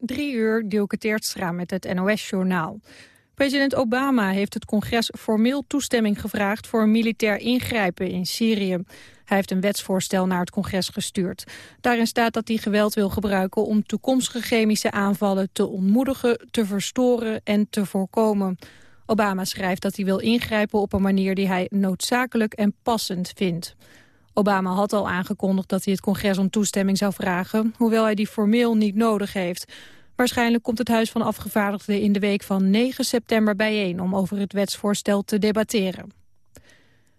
Drie uur Dielke Teertstra met het NOS-journaal. President Obama heeft het congres formeel toestemming gevraagd... voor een militair ingrijpen in Syrië. Hij heeft een wetsvoorstel naar het congres gestuurd. Daarin staat dat hij geweld wil gebruiken om toekomstige chemische aanvallen... te ontmoedigen, te verstoren en te voorkomen. Obama schrijft dat hij wil ingrijpen op een manier die hij noodzakelijk en passend vindt. Obama had al aangekondigd dat hij het congres om toestemming zou vragen, hoewel hij die formeel niet nodig heeft. Waarschijnlijk komt het Huis van Afgevaardigden in de week van 9 september bijeen om over het wetsvoorstel te debatteren.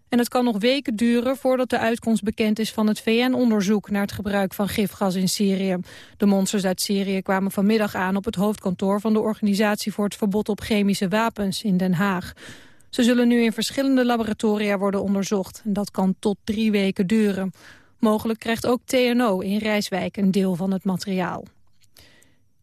En het kan nog weken duren voordat de uitkomst bekend is van het VN-onderzoek naar het gebruik van gifgas in Syrië. De monsters uit Syrië kwamen vanmiddag aan op het hoofdkantoor van de Organisatie voor het Verbod op Chemische Wapens in Den Haag. Ze zullen nu in verschillende laboratoria worden onderzocht. En dat kan tot drie weken duren. Mogelijk krijgt ook TNO in Rijswijk een deel van het materiaal.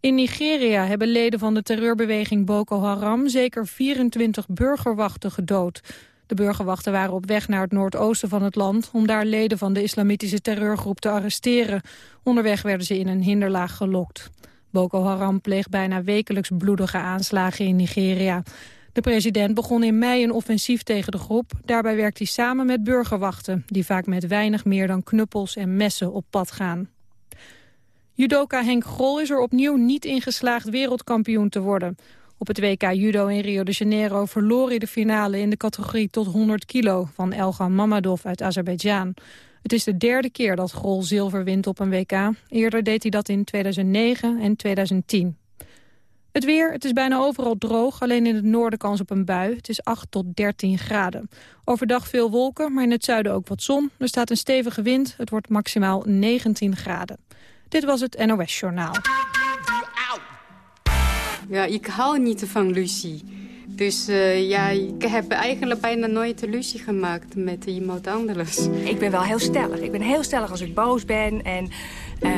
In Nigeria hebben leden van de terreurbeweging Boko Haram zeker 24 burgerwachten gedood. De burgerwachten waren op weg naar het noordoosten van het land... om daar leden van de islamitische terreurgroep te arresteren. Onderweg werden ze in een hinderlaag gelokt. Boko Haram pleegt bijna wekelijks bloedige aanslagen in Nigeria. De president begon in mei een offensief tegen de groep. Daarbij werkt hij samen met burgerwachten... die vaak met weinig meer dan knuppels en messen op pad gaan. Judoka Henk Grol is er opnieuw niet in geslaagd wereldkampioen te worden. Op het WK Judo in Rio de Janeiro verloor hij de finale in de categorie tot 100 kilo van Elgan Mamadov uit Azerbeidzjan. Het is de derde keer dat Grol zilver wint op een WK. Eerder deed hij dat in 2009 en 2010. Het weer, het is bijna overal droog, alleen in het noorden kans op een bui. Het is 8 tot 13 graden. Overdag veel wolken, maar in het zuiden ook wat zon. Er staat een stevige wind, het wordt maximaal 19 graden. Dit was het NOS Journaal. Ja, ik hou niet van Lucie. Dus uh, ja, ik heb eigenlijk bijna nooit illusie gemaakt met iemand anders. Ik ben wel heel stellig. Ik ben heel stellig als ik boos ben en uh,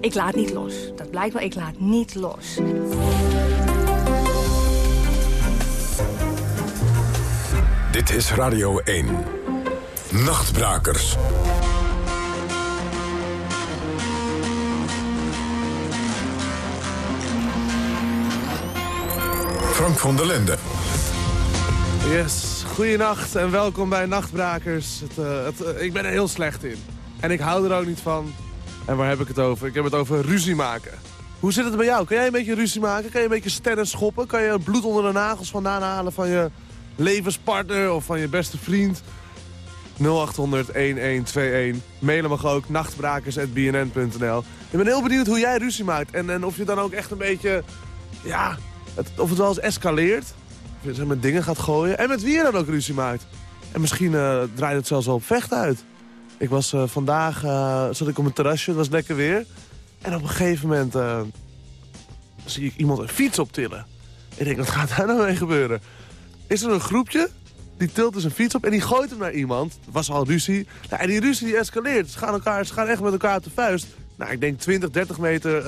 ik laat niet los. Dat blijkt wel, ik laat niet los. Dit is Radio 1. Nachtbrakers. Frank van der Lende. Yes, goeienacht en welkom bij Nachtbrakers. Het, uh, het, uh, ik ben er heel slecht in. En ik hou er ook niet van. En waar heb ik het over? Ik heb het over ruzie maken. Hoe zit het bij jou? Kan jij een beetje ruzie maken? Kan je een beetje sterren schoppen? Kan je bloed onder de nagels vandaan halen van je levenspartner of van je beste vriend? 0800-1121. Mailen mag ook nachtbrakers.bnn.nl. Ik ben heel benieuwd hoe jij ruzie maakt. En, en of je dan ook echt een beetje... Ja, het, of het wel eens escaleert. Of je met dingen gaat gooien. En met wie je dan ook ruzie maakt. En misschien uh, draait het zelfs wel op vecht uit. Ik was uh, vandaag, uh, zat ik op een terrasje, het was lekker weer. En op een gegeven moment zie ik iemand een fiets optillen. Ik denk, wat gaat daar nou mee gebeuren? Is er een groepje, die tilt dus een fiets op en die gooit hem naar iemand. Het was al ruzie. Nou, en die ruzie die escaleert. Ze gaan, elkaar, ze gaan echt met elkaar de vuist. Nou, ik denk 20, 30 meter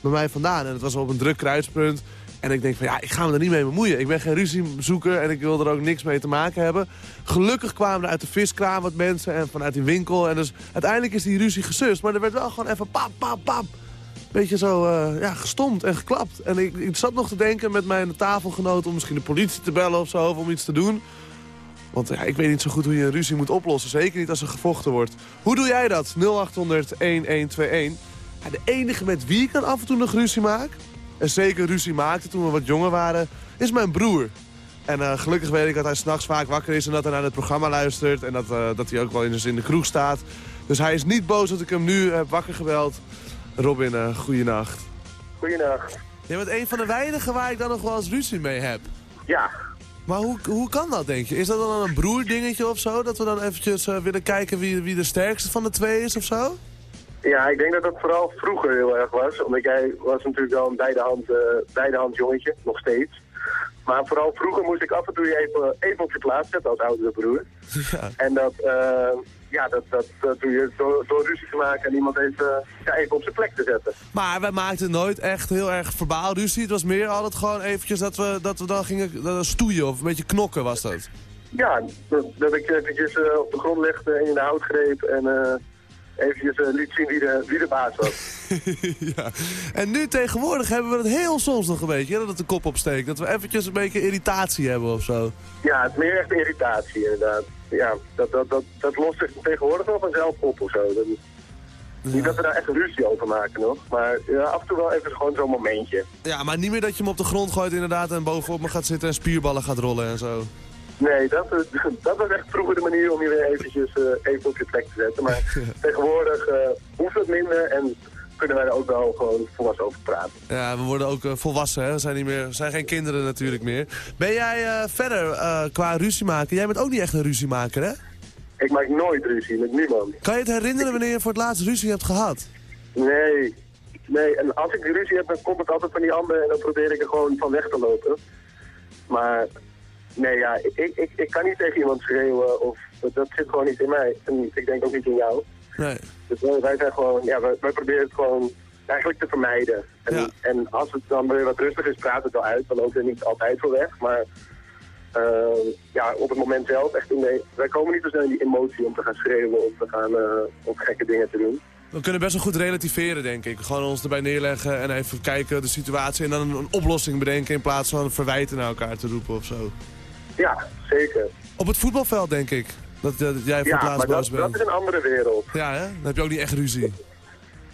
bij mij vandaan. En het was op een druk kruispunt. En ik denk van ja, ik ga me er niet mee bemoeien. Ik ben geen ruziezoeker en ik wil er ook niks mee te maken hebben. Gelukkig kwamen er uit de viskraam wat mensen en vanuit die winkel. En dus uiteindelijk is die ruzie gesust. Maar er werd wel gewoon even pap, pap, pap. Beetje zo uh, ja, gestompt en geklapt. En ik, ik zat nog te denken met mijn tafelgenoot om misschien de politie te bellen of zo. Om iets te doen. Want ja, ik weet niet zo goed hoe je een ruzie moet oplossen. Zeker niet als er gevochten wordt. Hoe doe jij dat? 0800 1121. Ja, de enige met wie ik dan af en toe nog ruzie maak en zeker ruzie maakte toen we wat jonger waren, is mijn broer. En uh, gelukkig weet ik dat hij s'nachts vaak wakker is en dat hij naar het programma luistert. En dat, uh, dat hij ook wel eens in de kroeg staat. Dus hij is niet boos dat ik hem nu heb wakker gebeld. Robin, uh, goeienacht. Goeienacht. Je bent een van de weinigen waar ik dan nog wel eens ruzie mee heb. Ja. Maar hoe, hoe kan dat, denk je? Is dat dan een broerdingetje of zo? Dat we dan eventjes willen kijken wie, wie de sterkste van de twee is of zo? Ja, ik denk dat dat vooral vroeger heel erg was. Omdat jij was natuurlijk wel een beidehand, uh, beidehand jongetje, nog steeds. Maar vooral vroeger moest ik af en toe even, even op je plaats zetten als oudere broer. Ja. En dat, uh, ja, dat, dat, dat doe je door, door ruzie te maken en iemand even, ja, even op zijn plek te zetten. Maar wij maakten nooit echt heel erg verbaal ruzie. Het was meer altijd gewoon eventjes dat we, dat we dan gingen stoeien of een beetje knokken was dat. Ja, dat, dat ik eventjes uh, op de grond legde en in de hout greep en... eventjes eh, liet zien wie de, wie de baas was. ja. En nu tegenwoordig hebben we het heel soms nog een beetje, hè, dat het de kop opsteekt. Dat we eventjes een beetje irritatie hebben of zo. Ja, het is meer echt irritatie inderdaad. Ja, dat, dat, dat, dat lost zich tegenwoordig wel vanzelf op of zo. Dat, Niet dat we daar echt ruzie over maken nog, maar ja, af en toe wel even gewoon zo'n momentje. Ja, maar niet meer dat je hem op de grond gooit inderdaad en bovenop me gaat zitten en spierballen gaat rollen en zo. Nee, dat, eh, dat was echt vroeger de manier om je weer eventjes eh, even op je plek te zetten. Maar tegenwoordig uh, hoeft het minder en kunnen wij er ook wel gewoon volwassen over praten. Ja, we worden ook volwassen, hè? We zijn, niet meer, we zijn geen kinderen natuurlijk meer. Ben jij verder qua ruzie maken? Jij bent ook niet echt een ruziemaker, hè? Ik maak nooit ruzie met niemand. Kan je het herinneren wanneer je voor het laatst ruzie hebt gehad? Nee, nee. En als ik ruzie heb, dan komt het altijd van die anderen en dan probeer ik er gewoon van weg te lopen. Maar Nee, ja, ik, ik, ik kan niet tegen iemand schreeuwen of dat, zit gewoon niet in mij. En ik denk ook niet in jou. Nee. Dus wij, zijn gewoon, ja, wij, wij, proberen het gewoon eigenlijk te vermijden. En, en als het dan weer wat rustig is, praat het wel uit. Dan loopt er niet altijd voor weg. Maar uh, ja, op het moment zelf, echt in de, wij komen niet zo snel in die emotie om te gaan schreeuwen of te gaan uh, of gekke dingen te doen. We kunnen best wel goed relativeren, denk ik. Gewoon ons erbij neerleggen en even kijken de situatie en dan een, een oplossing bedenken in plaats van verwijten naar elkaar te roepen of zo. Ja, zeker. Op het voetbalveld, denk ik. Dat, dat jij voor het laatst boos bent. dat is een andere wereld. Ja, hè? Dan heb je ook niet echt ruzie.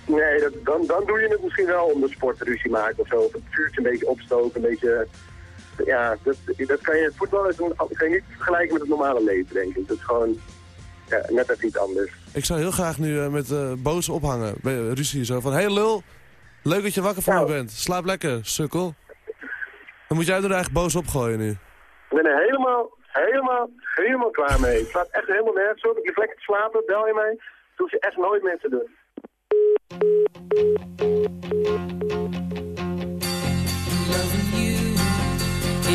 Nee, dat, dan, dan doe je het misschien wel om de sport ruzie maken of zo. Of het vuurtje een beetje opstoken, een beetje... Ja, dat, dat kan je, voetbal is, kan je niet vergelijken met het normale leven, denk ik. Dat is gewoon ja, net even iets anders. Ik zou heel graag nu uh, met uh, boos ophangen, bij ruzie zo. Van, hey lul, leuk dat je wakker voor me bent. Slaap lekker, sukkel. Dan moet jij er eigenlijk boos opgooien nu. Ik ben er helemaal, helemaal, helemaal klaar mee. Ik slaap echt helemaal nergens op. Ik lig lekker te slapen, bel je mij. Hoef je echt nooit meer te doen. Loving you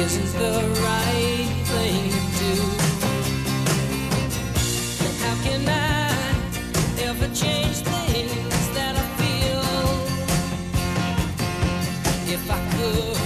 isn't the right thing to. How can I ever change things that I feel? If I could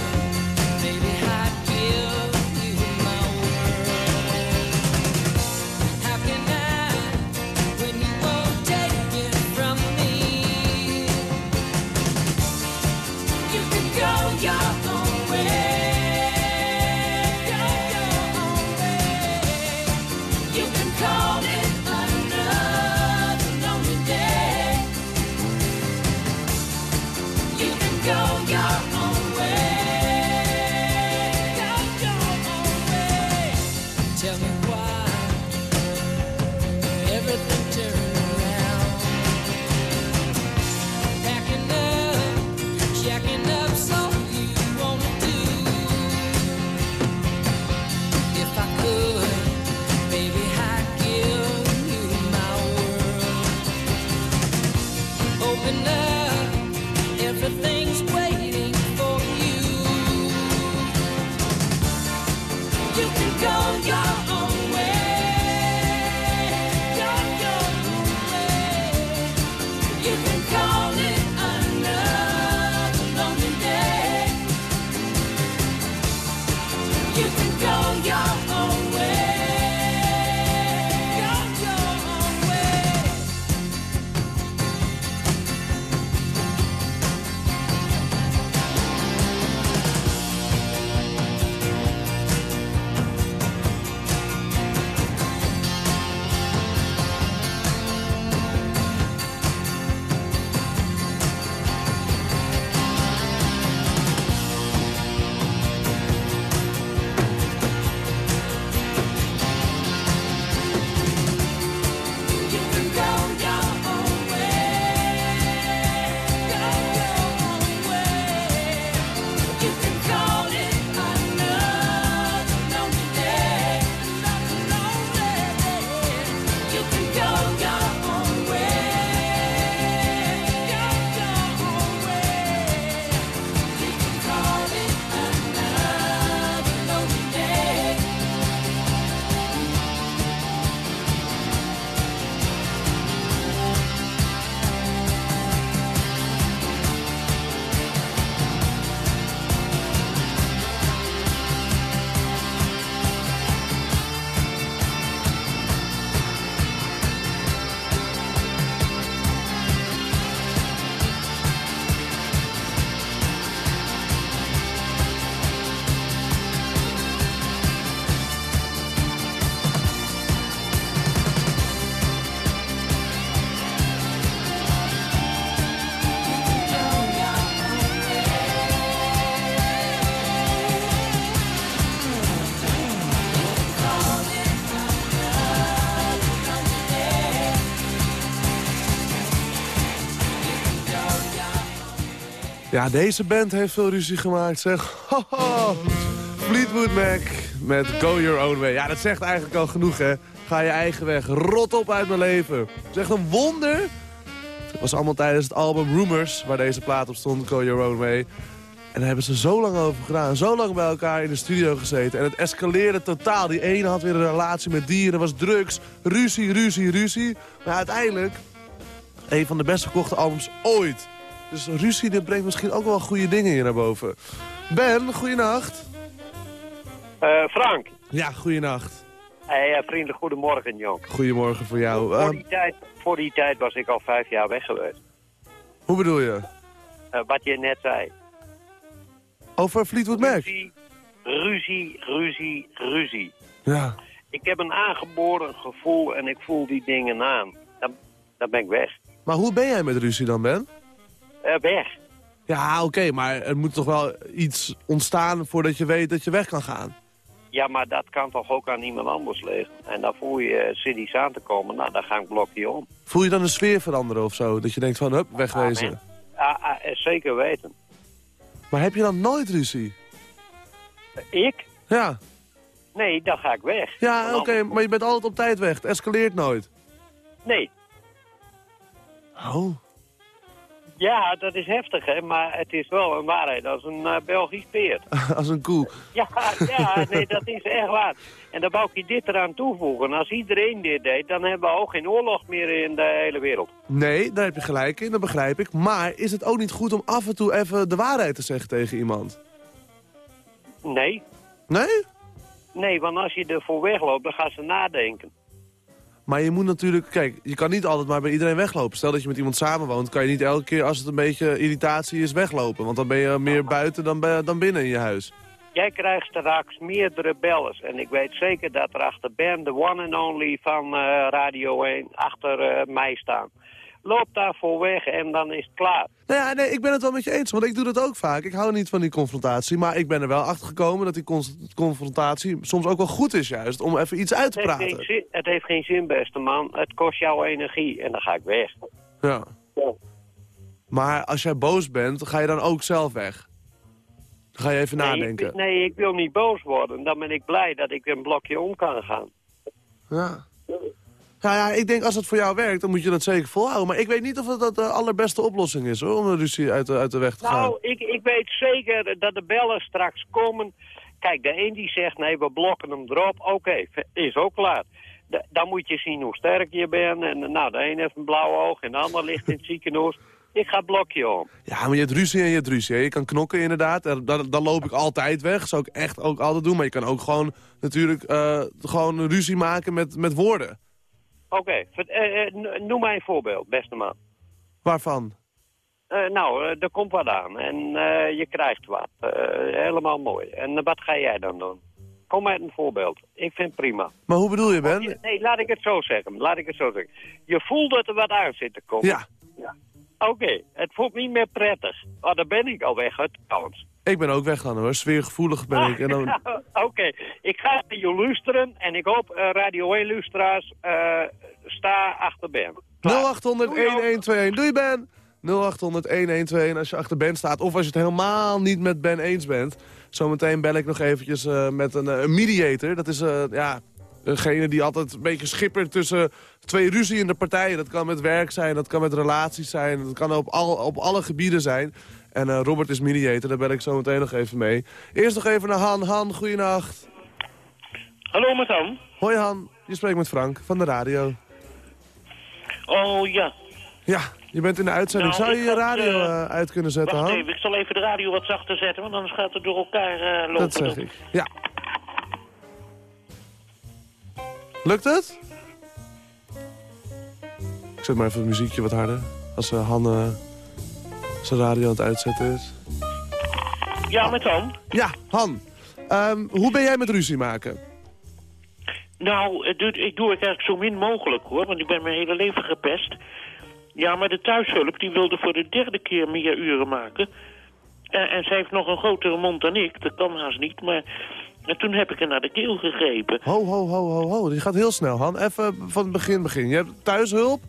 Deze band heeft veel ruzie gemaakt, zeg. Fleetwood Mac met Go Your Own Way. Ja, dat zegt eigenlijk al genoeg, hè. Ga je eigen weg. Rot op uit mijn leven. Het is echt een wonder. Het was allemaal tijdens het album Rumors, waar deze plaat op stond, Go Your Own Way. En daar hebben ze zo lang over gedaan. Zo lang bij elkaar in de studio gezeten. En het escaleerde totaal. Die ene had weer een relatie met dieren. Er was drugs, ruzie, ruzie, ruzie. Maar uiteindelijk een van de best verkochte albums ooit. Dus ruzie dit brengt misschien ook wel goede dingen hier naar boven. Ben, goeienacht. Uh, Frank. Ja, goeienacht. Hey, vrienden, goedemorgen, Jong. Goedemorgen voor jou. Voor, Ehm, die tijd, voor die tijd was ik al vijf jaar weg geweest. hoe bedoel je? Eh, wat je net zei. Over Fleetwood Mac? Ruzie, ruzie, ruzie, ruzie. Ja. Ik heb een aangeboren gevoel en ik voel die dingen aan. Dan, dan ben ik weg. Maar hoe ben jij met ruzie dan, Ben? Eh, weg. Ja, oké, maar er moet toch wel iets ontstaan voordat je weet dat je weg kan gaan? Ja, maar dat kan toch ook aan iemand anders liggen. En dan voel je eh, zit iets aan te komen. Nou, dan ga ik blokje om. Voel je dan een sfeer veranderen of zo? Dat je denkt van, hup, wegwezen. Ah, ah, eh, zeker weten. Maar heb je dan nooit ruzie? Eh, Ik? Ja. Nee, dan ga ik weg. Ja, oké, maar je bent altijd op tijd weg. Het escaleert nooit. Nee. Oh. Ja, dat is heftig, hè. Maar het is wel een waarheid als een eh, Belgisch peert. Als een koe. Ja, ja, nee, dat is echt waar. En dan wou ik je dit eraan toevoegen. Als iedereen dit deed, dan hebben we ook geen oorlog meer in de hele wereld. Nee, daar heb je gelijk in, dat begrijp ik. Maar is het ook niet goed om af en toe even de waarheid te zeggen tegen iemand? Nee. Nee? Nee, want als je ervoor wegloopt, dan gaan ze nadenken. Maar je moet natuurlijk, kijk, je kan niet altijd maar bij iedereen weglopen. Stel dat je met iemand samenwoont, kan je niet elke keer als het een beetje irritatie is weglopen. Want dan ben je meer buiten dan, dan binnen in je huis. Jij krijgt straks meerdere bellers. En ik weet zeker dat er achter Ben, de one and only van eh, Radio 1, achter eh, mij staan. Loop daarvoor weg en dan is het klaar. Nou ja, nee, ik ben het wel met je eens, want ik doe dat ook vaak. Ik hou niet van die confrontatie, maar ik ben er wel achter gekomen dat die confrontatie soms ook wel goed is juist, om even iets uit te Het heeft, geen praten. zin, het heeft geen zin, beste man. Het kost jou energie en dan ga ik weg. Ja. Maar als jij boos bent, ga je dan ook zelf weg? Dan ga je even Nee, nadenken. ik, nee, ik wil niet boos worden. Dan ben ik blij dat ik een blokje om kan gaan. Ja. Nou ja, ik denk als het voor jou werkt, dan moet je dat zeker volhouden. Maar ik weet niet of dat de allerbeste oplossing is, hoor, om een ruzie uit de, uit de weg te gaan. Nou, ik, ik weet zeker dat de bellen straks komen. Kijk, de een die zegt, nee, we blokken hem erop. Oké, is ook klaar. De- dan moet je zien hoe sterk je bent. En nou, de een heeft een blauw oog en de ander ligt in het ziekenhuis. Ik ga het blokje om. Ja, maar je hebt ruzie en je hebt ruzie. hè. Je kan knokken inderdaad. Dan, dan loop ik altijd weg. Zou ik echt ook altijd doen. Maar je kan ook gewoon natuurlijk eh, gewoon ruzie maken met, met woorden. Oké, eh, eh, noem mij een voorbeeld, beste man. Waarvan? Eh, nou, er komt wat aan en je krijgt wat. Helemaal mooi. En wat ga jij dan doen? Kom met een voorbeeld. Ik vind het prima. Maar hoe bedoel je, Je- Ben? Nee, laat ik het zo zeggen. Laat ik het zo zeggen. Je voelt dat er wat aan zit te komen. Ja, Oké, het voelt niet meer prettig. Oh, dan ben ik al weg, hè, trouwens. Ik ben ook weg dan hoor. Sfeergevoelig ben ik. Oké, ik ga naar je luisteren en ik hoop eh, Radio 1 luisteraars eh, sta achter Ben. Klaar. 0800 1121. Doei Ben! 0800 1121 als je achter Ben staat. Of als je het helemaal niet met Ben eens bent. Zometeen bel ik nog eventjes eh, met een, een mediator. Dat is ja, degene die altijd een beetje schippert tussen twee ruziende partijen. Dat kan met werk zijn, dat kan met relaties zijn. Dat kan op, al, op alle gebieden zijn. En eh, Robert is mediator, daar bel ik zo meteen nog even mee. Eerst nog even naar Han. Han, goeienacht. Hallo met Han. Hoi Han, je spreekt met Frank van de radio. Oh ja. Ja, je bent in de uitzending. Nou, Zou je je radio eh, eh, uit kunnen zetten, Wacht Han? even, ik zal even de radio wat zachter zetten, want anders gaat het door elkaar lopen. Dat zeg ik. Ja. Lukt het? Ik zet maar even het muziekje wat harder. Als uh, Han zijn radio aan het uitzetten is. Ja, met Han. Ja, Han. Ehm, hoe ben jij met ruzie maken? Nou, het doet- ik doe het eigenlijk zo min mogelijk hoor, want ik ben mijn hele leven gepest. Ja, maar de thuishulp die wilde voor de derde keer meer uren maken. En, en zij heeft nog een grotere mond dan ik, dat kan haast niet, maar... En toen heb ik er naar de keel gegrepen. Ho, ho, ho, ho, ho. Die gaat heel snel, Han. Even van het begin begin. Je hebt thuishulp.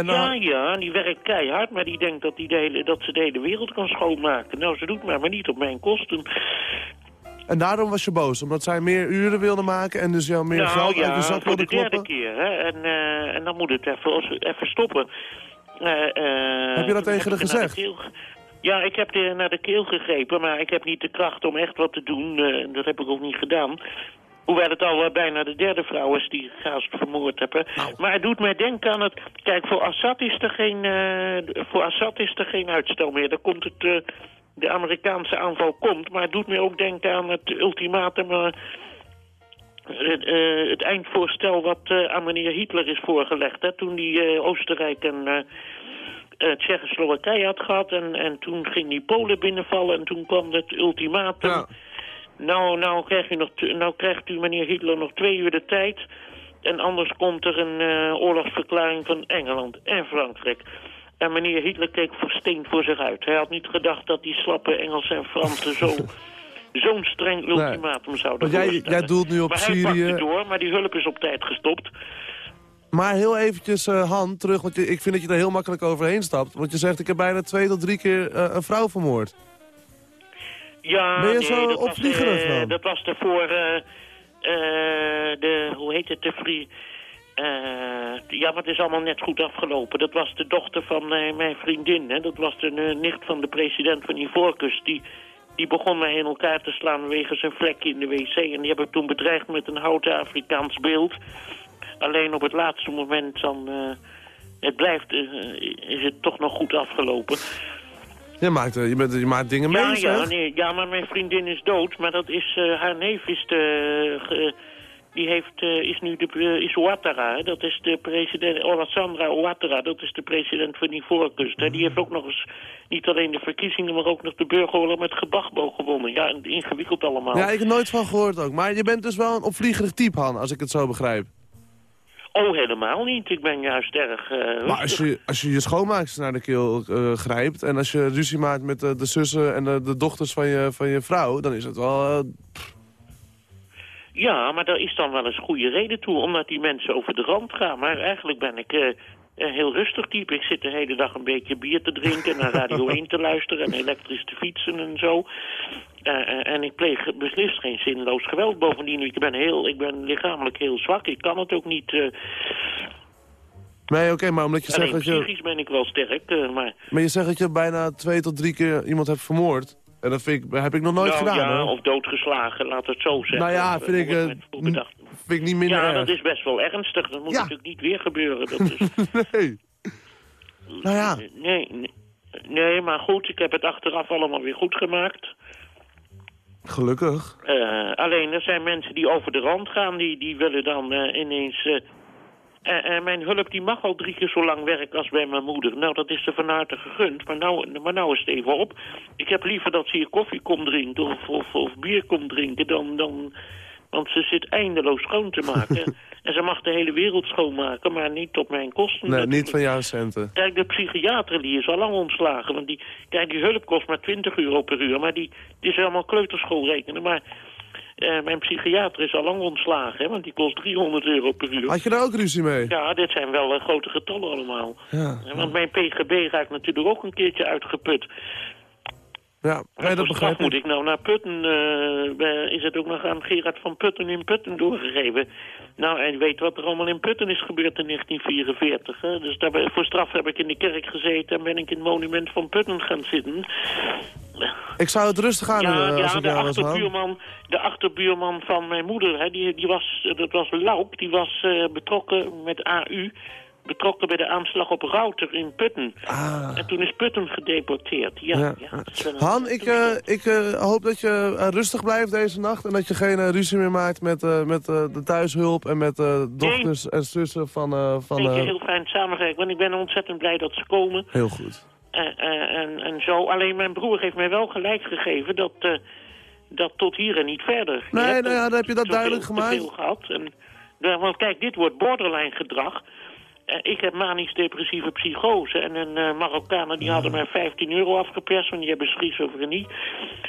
En dan, Ja, ja, die werkt keihard, maar die denkt dat, die de hele, dat ze de hele wereld kan schoonmaken. Nou, ze doet maar, maar niet op mijn kosten. en daarom was je boos, omdat zij meer uren wilde maken en dus jou meer nou geld ja, uit je zak wilde de derde kloppen? keer, hè. En, eh, en dan moet het even, even stoppen. Eh, eh, Heb je dat tegen haar de gezegd? Ja, ik heb er naar de keel gegrepen, maar ik heb niet de kracht om echt wat te doen. dat heb ik ook niet gedaan. Hoewel het al eh, bijna de derde vrouw is die Gaast vermoord hebben. Nou. Maar het doet mij denken aan het... Kijk, voor Assad is er geen, eh, voor Assad is er geen uitstel meer. Dan komt het... eh, de Amerikaanse aanval komt, maar het doet mij ook denken aan het ultimatum... het, het eindvoorstel wat aan meneer Hitler is voorgelegd. Hè, toen hij Oostenrijk en Tsjechoslowakije had gehad. En, en toen ging die Polen binnenvallen en toen kwam het ultimatum. Ja. Nou, nou, krijgt u nog, nou krijgt u meneer Hitler nog twee uur de tijd. En anders komt er een eh, oorlogsverklaring van Engeland en Frankrijk. En meneer Hitler keek versteend voor zich uit. Hij had niet gedacht dat die slappe Engelsen en Fransen zo... Zo'n streng ultimatum zouden Want jij- jij doelt nu op maar Syrië. door, maar die hulp is op tijd gestopt. Maar heel eventjes, eh Han, terug, want je, ik vind dat je er heel makkelijk overheen stapt. Want je zegt, ik heb bijna twee tot drie keer eh, een vrouw vermoord. Ja, Ben je nee, zo dat was, opvliegerig dan? Dat was ervoor eh, eh, de, hoe heet het, de ja, maar het is allemaal net goed afgelopen. Dat was de dochter van mijn vriendin. Hè. Dat was de nicht van de president van Ivoorkust. Die, die begon mij in elkaar te slaan wegens een vlekje in de wc. En die heb ik toen bedreigd met een houten Afrikaans beeld. Alleen op het laatste moment dan... het blijft, is het toch nog goed afgelopen. Je maakt, eh, je, bent, je maakt dingen Ja, mee, ja, zeg. nee, ja, maar mijn vriendin is dood. Maar dat is, eh, haar neef is de, ge- die heeft, eh, is nu de, is Ouattara. hè. Dat is de president, Alassandra Ouattara, dat is de president van Ivoorkust. hè. Die heeft ook nog eens, niet alleen de verkiezingen, maar ook nog de burgeroorlog met Gebagbo gewonnen. Ja, ingewikkeld allemaal. Ja, ik heb nooit van gehoord ook. Maar je bent dus wel een opvliegerig type, Han, als ik het zo begrijp. Oh, helemaal niet. Ik ben juist erg eh, Maar als je, als je je schoonmaakster naar de keel eh, grijpt... en als je ruzie maakt met eh, de zussen en de, dochters van je, van je vrouw... dan is het wel... Ja, maar daar is dan wel eens goede reden toe, omdat die mensen over de rand gaan. Maar eigenlijk ben ik een heel rustig type. Ik zit de hele dag een beetje bier te drinken, naar Radio 1 te luisteren en elektrisch te fietsen en zo. Eh, eh, en ik pleeg beslist geen zinloos geweld. Bovendien, ik ben, heel, ik ben lichamelijk heel zwak. Ik kan het ook niet. eh nee, oké, maar omdat je zegt dat je... psychisch ben ik wel sterk, maar... Maar je zegt dat je bijna twee tot drie keer iemand hebt vermoord. En dat vind ik, heb ik nog nooit nou, gedaan, ja, of doodgeslagen, laat het zo zeggen. Nou ja, vind ik, vind ik niet minder Ja, erg. dat is best wel ernstig. Dat moet Ja. natuurlijk niet weer gebeuren. Dat is... nee. Nou ja, Nee, nee, nee, maar goed, ik heb het achteraf allemaal weer goed gemaakt. Gelukkig. Eh, alleen er zijn mensen die over de rand gaan, die, die willen dan eh, ineens... eh, eh, mijn hulp die mag al drie keer zo lang werken als bij mijn moeder. Nou, dat is er van harte gegund. Maar nou, maar nou is het even op. Ik heb liever dat ze hier koffie komt drinken of, of, of bier komt drinken dan... dan want ze zit eindeloos schoon te maken. en ze mag de hele wereld schoonmaken, maar niet op mijn kosten. Nee, natuurlijk. niet van jouw centen. Kijk, de psychiater die is al lang ontslagen. Want die, kijk, die hulp kost maar 20 euro per uur. Maar die, die is allemaal kleuterschool rekenen. Maar eh, mijn psychiater is al lang ontslagen. Hè, want die kost 300 euro per uur. Had je daar ook ruzie mee? Ja, dit zijn wel eh, grote getallen allemaal. Ja. Eh, Want mijn PGB raakt natuurlijk ook een keertje uitgeput. Ja, nee, dat begrijp moet ik. ik nou naar Putten. is het ook nog aan Gerard van Putten in Putten doorgegeven. Nou, en weet wat er allemaal in Putten is gebeurd in 1944. Hè? Dus daar, voor straf heb ik in de kerk gezeten en ben ik in het monument van Putten gaan zitten. Ik zou het rustig aan doen Ja, eh, als ja de, achterbuurman, de achterbuurman van mijn moeder, hè, die, die was, dat was Lauk, die was eh, betrokken met AU, betrokken bij de aanslag op Router in Putten. Ah. En toen is Putten gedeporteerd. Ja, Ja. Han, ik, toestand. ik eh, hoop dat je eh, rustig blijft deze nacht... en dat je geen ruzie meer maakt met, met de thuishulp... en met dochters en zussen van... van eh, heel fijn samenwerken, want ik ben ontzettend blij dat ze komen. heel goed. En, en, zo. Alleen mijn broer heeft mij wel gelijk gegeven dat, dat tot hier en niet verder. Nee, nou ja, dan heb je dat duidelijk gemaakt. veel gehad. En, want kijk, dit wordt borderline gedrag. Eh, ik heb manisch-depressieve psychose. En een uh, Marokkaner die hadden mij 15 euro afgeperst, want die hebben schizofrenie.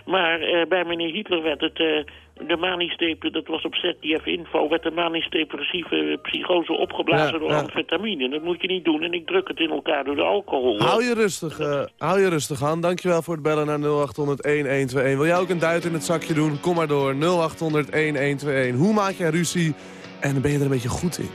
Maar uh, bij meneer Hitler werd het, uh, de manisch dat was op ZDF Info, werd de manisch-depressieve psychose opgeblazen Ja, door ja. amfetamine. Dat moet je niet doen en ik druk het in elkaar door de alcohol. Hou je rustig, eh, hou je rustig, Han. Dankjewel voor het bellen naar 0800-1121. Wil jij ook een duit in het zakje doen? Kom maar door. 0800-1121. Hoe maak jij ruzie? En ben je er een beetje goed in?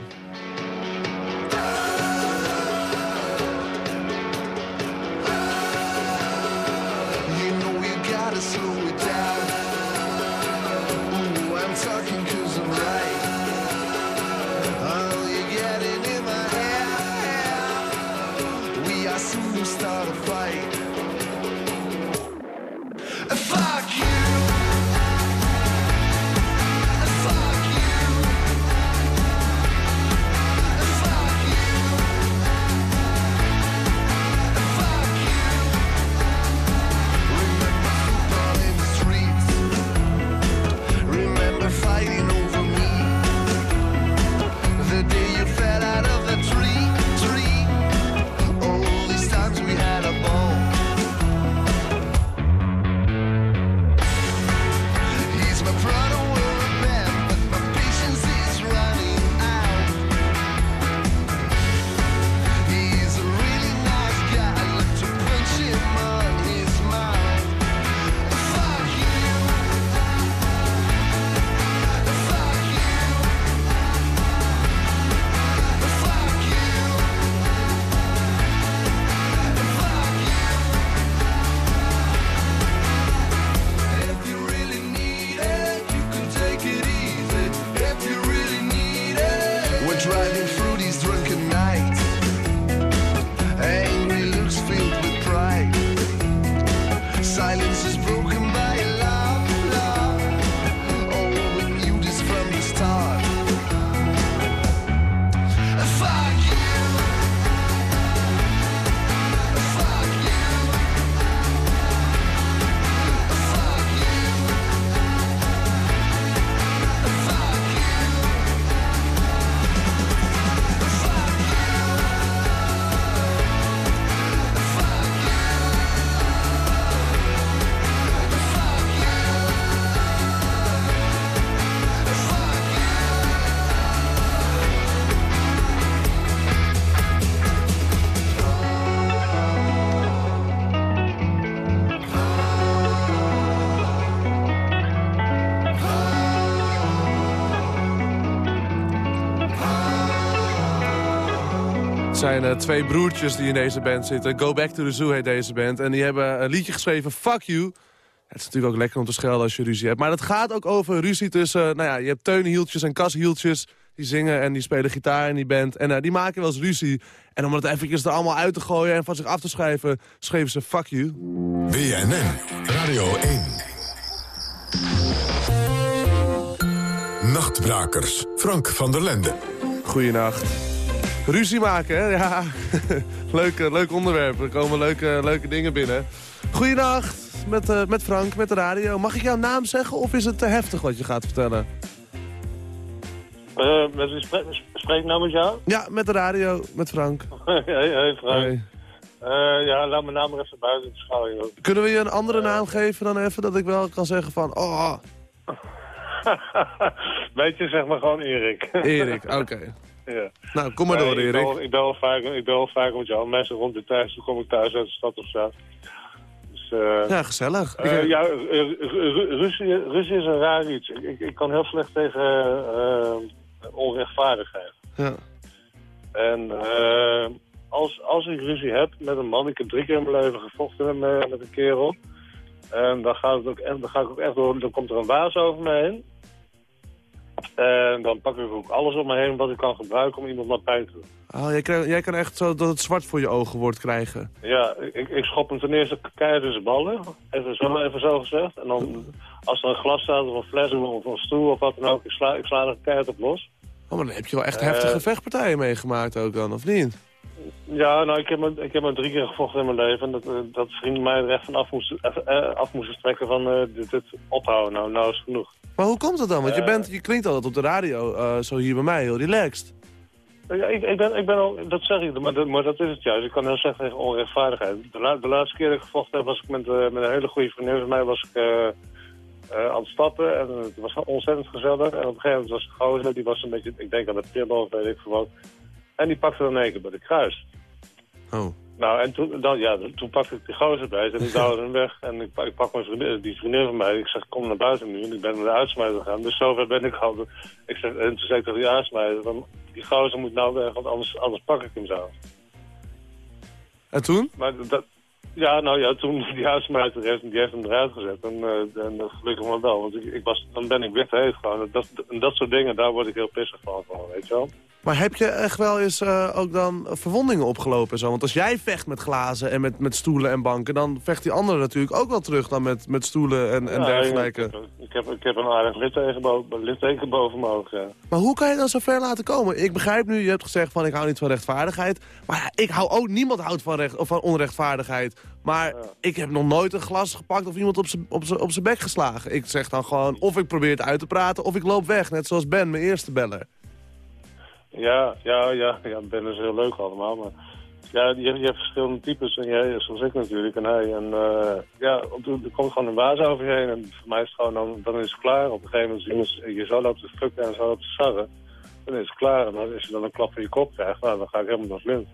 Zijn eh, twee broertjes die in deze band zitten. Go Back to the Zoo heet deze band. En die hebben een liedje geschreven, Fuck You. Het is natuurlijk ook lekker om te schelden als je ruzie hebt. Maar het gaat ook over ruzie tussen... Nou ja, je hebt teunhieltjes en kashieltjes. Die zingen en die spelen gitaar in die band. En eh, die maken wel eens ruzie. En om het eventjes er allemaal uit te gooien en van zich af te schrijven... schreven ze Fuck You. BNN Radio 1. Nachtbrakers, Frank van der Lende. Goeienacht. Ruzie maken, hè? Ja, leuk, eh, leuk onderwerp. Er komen leuke, leuke dingen binnen. Goeienacht, met, eh, met Frank, met de radio. Mag ik jouw naam zeggen of is het te heftig wat je gaat vertellen? Eh, met spreek, spreek ik nou met jou? Ja, met de radio, met Frank. hey, hey, Frank. Hey. Ja, laat mijn naam maar even buiten de schouw, joh. Kunnen we je een andere naam geven dan even, dat ik wel kan zeggen van... Oh, Weet je, zeg maar gewoon Erik. Erik, oké. Ja. Nou, kom maar Nee, door, ik bel- Erik. Ik bel, vaak, ik bel vaak met jou. Mensen rond de tijd, toen kom ik thuis uit de stad of zo. Dus, eh, Ja, gezellig. Ik, eh, ja, eh, Ru- Ru- Ruzie, is een raar iets. Ik, ik, ik kan heel slecht tegen eh, onrechtvaardigheid. ja. En als, als ik ruzie heb met een man, ik heb drie keer in mijn leven gevochten met, me- met een kerel. En dan, gaat het ook echt, dan ga ik ook echt door, dan komt er een waas over me heen. En dan pak ik ook alles om me heen wat ik kan gebruiken om iemand naar pijn te doen. Oh, jij, kan, jij kan echt zo dat het zwart voor je ogen wordt krijgen. Ja, ik, ik schop hem ten eerste keihard in zijn ballen. Even zo, even zo gezegd. En dan, als er een glas staat of een fles of een stoel of wat dan ook, ik sla, ik sla er keihard op los. Oh, maar dan heb je wel echt Eh. heftige vechtpartijen meegemaakt ook dan, of niet? Ja, nou, ik heb, me, ik heb me drie keer gevochten in mijn leven. En dat, eh, dat vrienden mij er echt van af moesten, eh, eh, af moesten trekken van dit, dit ophouden. Nou, nou is genoeg. Maar hoe komt dat dan? Want je, bent, je klinkt altijd op de radio, zo hier bij mij, heel relaxed. Ja, ik, ik, ben, ik ben al, dat zeg ik, maar dat, maar dat is het juist. Ik kan heel zeggen tegen onrechtvaardigheid. De, la- de laatste keer dat ik gevochten heb, was ik met, met een hele goede vriendin van mij was ik, eh, aan het stappen. En het was ontzettend gezellig. En op een gegeven moment was de gozer, die was een beetje, ik denk aan de pillen of weet ik veel wat. En die pakte dan één keer bij de kruis. Oh. Nou, en toen, dan, ja, toen pakte ik die gozer bij en ik duwde hem weg. En ik, pak- ik pak mijn vriendin, die vriendin van mij. Ik zeg, kom naar buiten nu. En ik ben naar de uitsmijter gegaan. Dus zover ben ik al. Ik zeg, en toen zei ik tegen die uitsmijter, van, die gozer moet nou weg, want anders, anders pak ik hem zo. En toen? Maar dat, ja, nou ja, toen die uitsmijter heeft, die heeft hem eruit gezet. En, eh en dat gelukkig maar wel, want ik, ik was, dan ben ik weer heet gewoon. Dat, en dat soort dingen, daar word ik heel pissig van, van weet je wel. Maar heb je echt wel eens eh, ook dan verwondingen opgelopen en zo? Want als jij vecht met glazen en met, met stoelen en banken... dan vecht die andere natuurlijk ook wel terug dan met, met stoelen en, en Ja, dergelijke. Ik, ik, heb, ik heb een aardig litteken boven, litteken boven mijn ogen, ja. Maar hoe kan je dan zo ver laten komen? Ik begrijp nu, je hebt gezegd van ik hou niet van rechtvaardigheid. Maar ja, ik hou ook, niemand houdt van, recht, of van onrechtvaardigheid. Maar ik heb nog nooit een glas gepakt of iemand op zijn op bek geslagen. Ik zeg dan gewoon, of ik probeer het uit te praten of ik loop weg. Net zoals Ben, mijn eerste beller. Ja, ja, ja, ja, Ben is heel leuk allemaal, maar ja, je, je hebt verschillende types en jij, zoals ik natuurlijk en hij. En eh, ja, er komt gewoon een baas over je heen en voor mij is het gewoon, dan, dan is het klaar. Op een gegeven moment we- je zo loopt te fucken en zo loopt te sarren, dan is het klaar. En als je dan een klap van je kop krijgt, dan ga ik helemaal naar blind.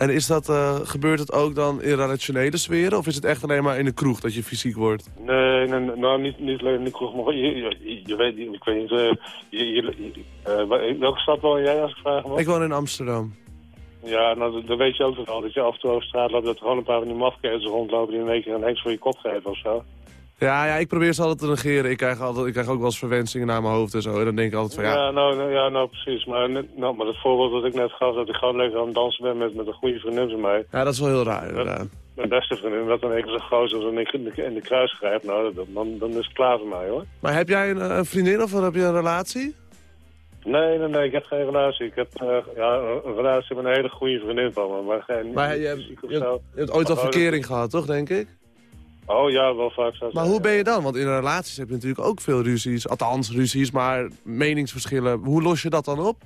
En is dat, eh, gebeurt het ook dan in relationele sferen? Of is het echt alleen maar in de kroeg dat je fysiek wordt? Nee, nou niet, niet alleen in de kroeg, maar je, je, je- je weet, ik weet niet, eh, je, eh, welke stad woon jij als ik vraag mag? Ik woon in Amsterdam. Ja, nou, dat- weet je ook al dat je af en toe over straat loopt, dat er gewoon een paar van die mafkees rondlopen die in één keer een heks voor je kop geven of zo. Ja, ja, ik probeer ze altijd te negeren. Ik krijg, altijd, ik krijg ook wel eens verwensingen naar mijn hoofd en zo. En dan denk ik altijd van ja, Ja, nou, nou, ja, nou precies. Maar, net- nou, maar dat voorbeeld dat ik net gaf, dat ik gewoon lekker aan het dansen ben met, met een goede vriendin van mij. ja, dat is wel heel raar inderdaad. Mijn beste vriendin, dat dan keer zo groot en ik in de, in de kruis grijp. Nou, dan, dan is het klaar voor mij hoor. Maar heb jij een, een vriendin of heb je een relatie? Nee, nee, nee, ik heb geen relatie. Ik heb eh, ja, een, relatie met een hele goede vriendin van me. Maar, geen, Maar je hebt, je hebt, je hebt ooit al verkering gehad, toch, denk ik? Oh ja, wel vaak zo. Maar hoe ben je dan? Want in relaties heb je natuurlijk ook veel ruzies. Althans, ruzies, maar meningsverschillen. Hoe los je dat dan op?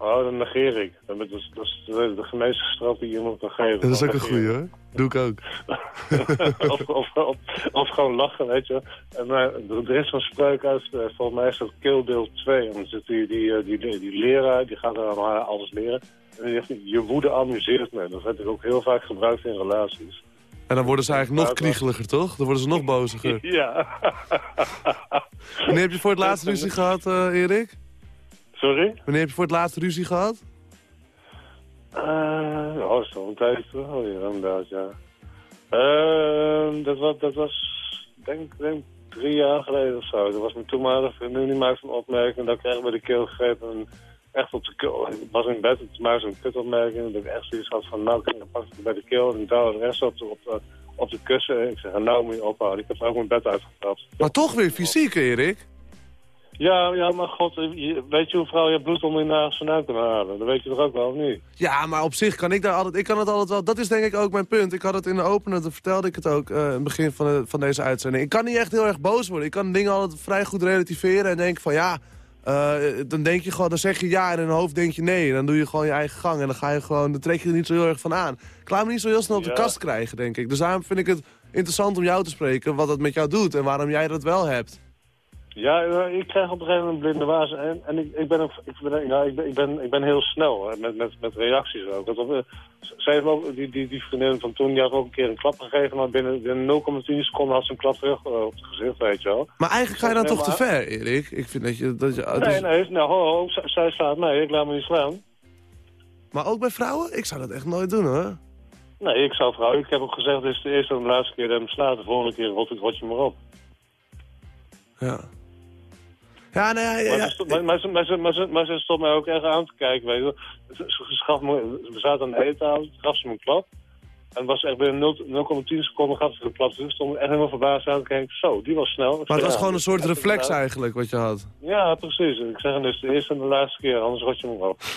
Oh, dan negeer ik. Dat is, dat is de, de gemeenste straf die je iemand kan geven. Dat is ook een goeie, hoor. Doe ik ook. of, of, of, of gewoon lachen, weet je. En, maar er is een spreuk uit, eh, volgens mij is dat Kill Bill 2. En dan zit die, die, eh, die, die, die leraar, die gaat aan haar alles leren. En die zegt, je woede amuseert me. Dat heb ik ook heel vaak gebruikt in relaties. En dan worden ze eigenlijk nog kriegeliger, toch? Dan worden ze nog boziger. Ja. Wanneer heb je voor het laatst ruzie gehad, eh, Erik? Sorry? Wanneer heb je voor het laatst ruzie gehad? Eh, oh, een tijdje terug alweer, inderdaad, ja. Ehm, dat, was, dat was, denk denk drie jaar geleden of zo. Dat was mijn toenmalige vriendin, die maakte een opmerking. Dat kreeg ik bij de keel gegrepen. En echt op de keel. Ik was in bed toen maakte ze een kutopmerking. Dat ik echt zoiets had van, nou, ik pak het bij de keel. En duwde de rest op de, op de, op de kussen. Ik zeg, nou moet je ophouden. Ik heb ook mijn bed uitgetrapt. Maar toch weer fysiek, Erik. Ja, ja, maar god, weet je hoe vrouw je bloed onder je nagels vandaan kan halen? Dat weet je toch ook wel, of niet? Ja, maar op zich kan ik daar altijd... Ik kan het altijd wel... Dat is denk ik ook mijn punt. Ik had het in de opener, dat vertelde ik het ook... eh, in het begin van, de- van deze uitzending. Ik kan niet echt heel erg boos worden. Ik kan dingen altijd vrij goed relativeren en denken van ja... eh, dan denk je gewoon, dan zeg je ja en in je hoofd denk je nee. En dan doe je gewoon je eigen gang en dan ga je gewoon... Dan trek je er niet zo heel erg van aan. Ik laat me niet zo heel snel op de Ja. kast krijgen, denk ik. Dus daarom vind ik het interessant om jou te spreken... wat het met jou doet en waarom jij dat wel hebt. Ja, eh, ik krijg op een gegeven moment blinde waas. En, en ik, ik, ben ook, ik, ben, ja, ik, ben, ik, ben, ik ben heel snel hè, met, met, met reacties ook. Dat, eh, ze heeft ook die, die, die vriendin van toen, die had ook een keer een klap gegeven. Maar binnen, binnen 0,10 seconden had ze een klap terug eh, op het gezicht, weet je wel. Maar eigenlijk ga je dan Nee, toch te ver, Erik? Ik vind dat je... Dat je Nee, dus- nee, nou, ho, zij slaat mij, ik laat me niet slaan. Maar ook bij vrouwen? Ik zou dat echt nooit doen, hoor. Nee, ik zou vrouw, ik heb ook gezegd, dit is de eerste en de laatste keer dat je me slaat. De volgende keer rot, ik rot je maar op. Ja. Ja, nee, ja, ja, Maar, ja. ze stond, maar, maar, maar, ze, maar, ze, stond mij ook echt aan te kijken, weet je. Ze, gaf me, we zaten aan de eettafel, gaf ze me een klap. En het was echt binnen 0 0,10 seconden gaf ze de. Dus stond echt helemaal verbaasd aan te kijken. Zo, die was snel. Ik Maar het was gewoon een soort reflex eigenlijk wat je had. Ja, precies. Ik zeg het dus de eerste en de laatste keer, anders rot je hem op.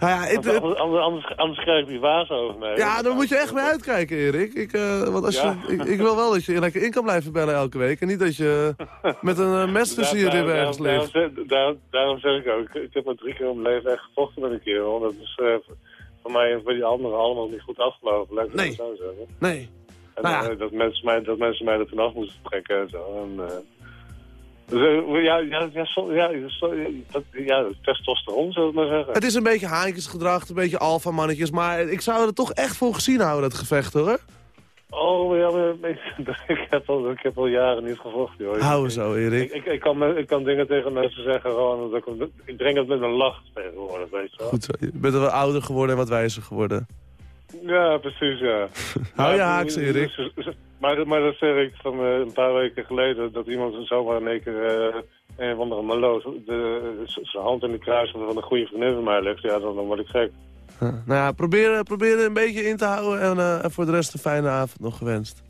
Nou ja, ik- Anders, anders, anders, anders krijg ik die waas over mij. ja, daar moet je echt mee uitkijken, Erik. Ik, eh, want als Ja. je, ik, ik wil wel dat je lekker in kan blijven bellen elke week. En niet dat je met een eh, mes tussen je ribben ergens daarom, ligt. daarom, daarom, daarom zeg ik ook, ik, ik heb maar drie keer in mijn leven echt gevochten met een kerel. Dat is eh, voor mij en voor die anderen allemaal niet goed afgelopen, laat ik Nee. het zo zeggen. Nee. En Nou ja. eh, dat, mensen mij, dat mensen mij er vanaf moesten trekken en zo. En, eh, ja, ja, ja, so- ja, so- dat, ja, testosteron, zou ik maar zeggen. Het is een beetje haantjesgedrag, een beetje alfamannetjes. Maar ik zou er toch echt voor gezien houden, dat gevecht hoor. Oh, ja, maar, ik, heb al, ik heb al jaren niet gevochten, hoor. Hou zo, Erik. Ik, ik, ik, kan, ik kan dingen tegen mensen zeggen, gewoon, dat ik, ik breng het met een lach tegenwoordig, weet je wel. Goed zo. Je bent er wel ouder geworden en wat wijzer geworden. Ja, precies, ja. Hou je haaks, Erik. Maar, maar dat zeg ik van eh, een paar weken geleden, dat iemand zomaar in één keer eh, een of andere maloot zijn hand in de kruis van een goede vriendin van mij legt. Ja, dan, dan word ik gek. Nou ja, probeer, probeer er een beetje in te houden. En, eh, en voor de rest een fijne avond nog gewenst.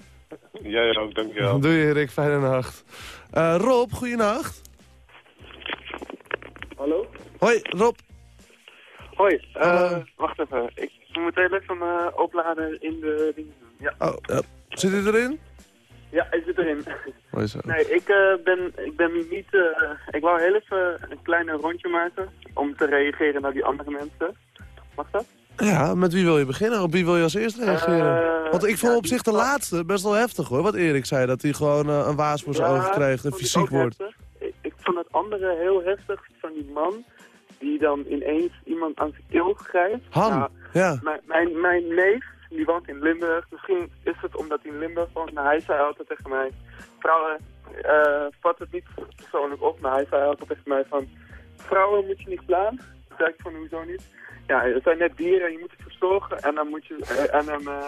Jij ook, dankjewel. Doei Erik, fijne nacht. Eh, Rob, goeienacht. Hallo? Hoi, Rob. Hoi, eh, wacht even. Ik moet even mijn opladen in de ding doen. Ja. Oh, ja. Zit hij erin? ja, hij zit erin. Mooi zo. Nee, ik, eh, ben, ik ben niet... eh, ik wou heel even een kleine rondje maken om te reageren naar die andere mensen. Mag dat? Ja, met wie wil je beginnen? Op wie wil je als eerste reageren? Eh, Want ik vond ja, op zich de laatste best wel heftig hoor. Wat Erik zei, dat hij gewoon eh, een waas voor zijn Ja, ogen krijgt en fysiek wordt. Ik, ik vond het andere heel heftig van die man die dan ineens iemand aan zijn keel grijpt. Han, Nou, ja. Mijn, mijn, mijn neef, die woont in Limburg. Misschien is het omdat hij in Limburg woont, maar hij zei altijd tegen mij... Vrouwen, eh vat het niet persoonlijk op, maar hij zei altijd tegen mij van... Vrouwen moet je niet slaan. Ik van, hoezo niet? Ja, het zijn net dieren, je moet ze verzorgen en dan moet je... eh, en dan, eh,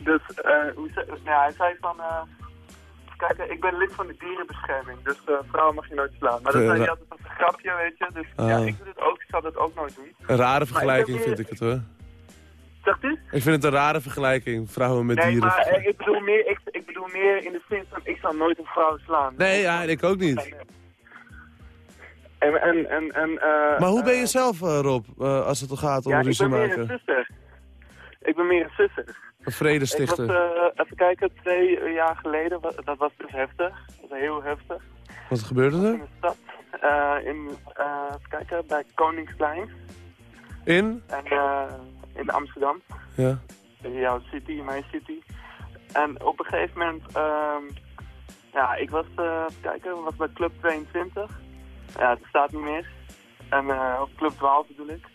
dus, eh, hoe zei, ja, hij zei van... Kijk, ik ben lid van de dierenbescherming, dus vrouwen mag je nooit slaan. Maar dat zei hij altijd als een grapje, weet je. Dus ja, Oh. ik doe het ook, ik zal dat ook nooit doen. Een rare ik vergelijking vind ik het hoor. Zegt u? Ik vind het een rare vergelijking, vrouwen met nee, dieren. maar ik, bedoel meer, ik, ik bedoel meer in de zin van, ik zal nooit een vrouw slaan. Nee, ja, ik ook niet. En, en, en, en, eh, Maar hoe ben je eh, zelf, eh, Rob, eh, als het gaat om ja, ik ruzie ben meer een maken? zuster. Ik ben meer een zuster. Een Ik was, vredestichter. eh, even kijken, twee jaar geleden, dat was dus heftig. Dat was heel heftig. Wat gebeurde In er? de stad, eh, in, eh, even kijken, bij Koningsplein. In? En, eh, in Amsterdam. Ja. in jouw city, mijn city. En op een gegeven moment, ehm, ja, ik was, eh even kijken, was bij Club 22. Ja, dat staat niet meer. En eh, op Club 12 bedoel ik.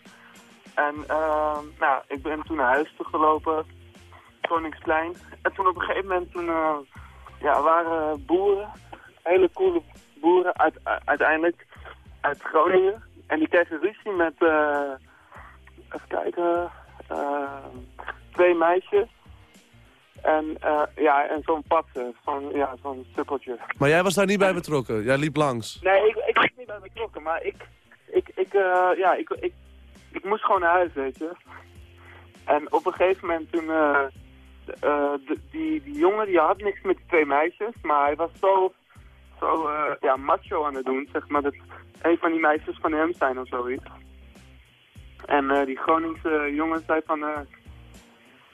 En ehm, nou, ik ben toen naar huis toe gelopen, Koningsplein. En toen op een gegeven moment, toen, eh, ja, waren boeren, hele coole boeren, uit, uiteindelijk uit Groningen. En die kregen ruzie met, eh, even kijken, twee meisjes. En, eh, ja, en zo'n patse, zo'n ja, zo'n. Maar jij was daar niet bij betrokken. Jij liep langs. Nee, ik, ik was niet bij betrokken, maar ik, ik, ik, eh, ja, ik, ik, ik moest gewoon naar huis, weet je. En op een gegeven moment toen, eh, eh, de- die, die jongen die had niks met die twee meisjes, maar hij was zo, zo eh, ja, macho aan het doen, zeg maar, dat een van die meisjes van hem zijn of zoiets. En eh, die Groningse jongen zei van, eh,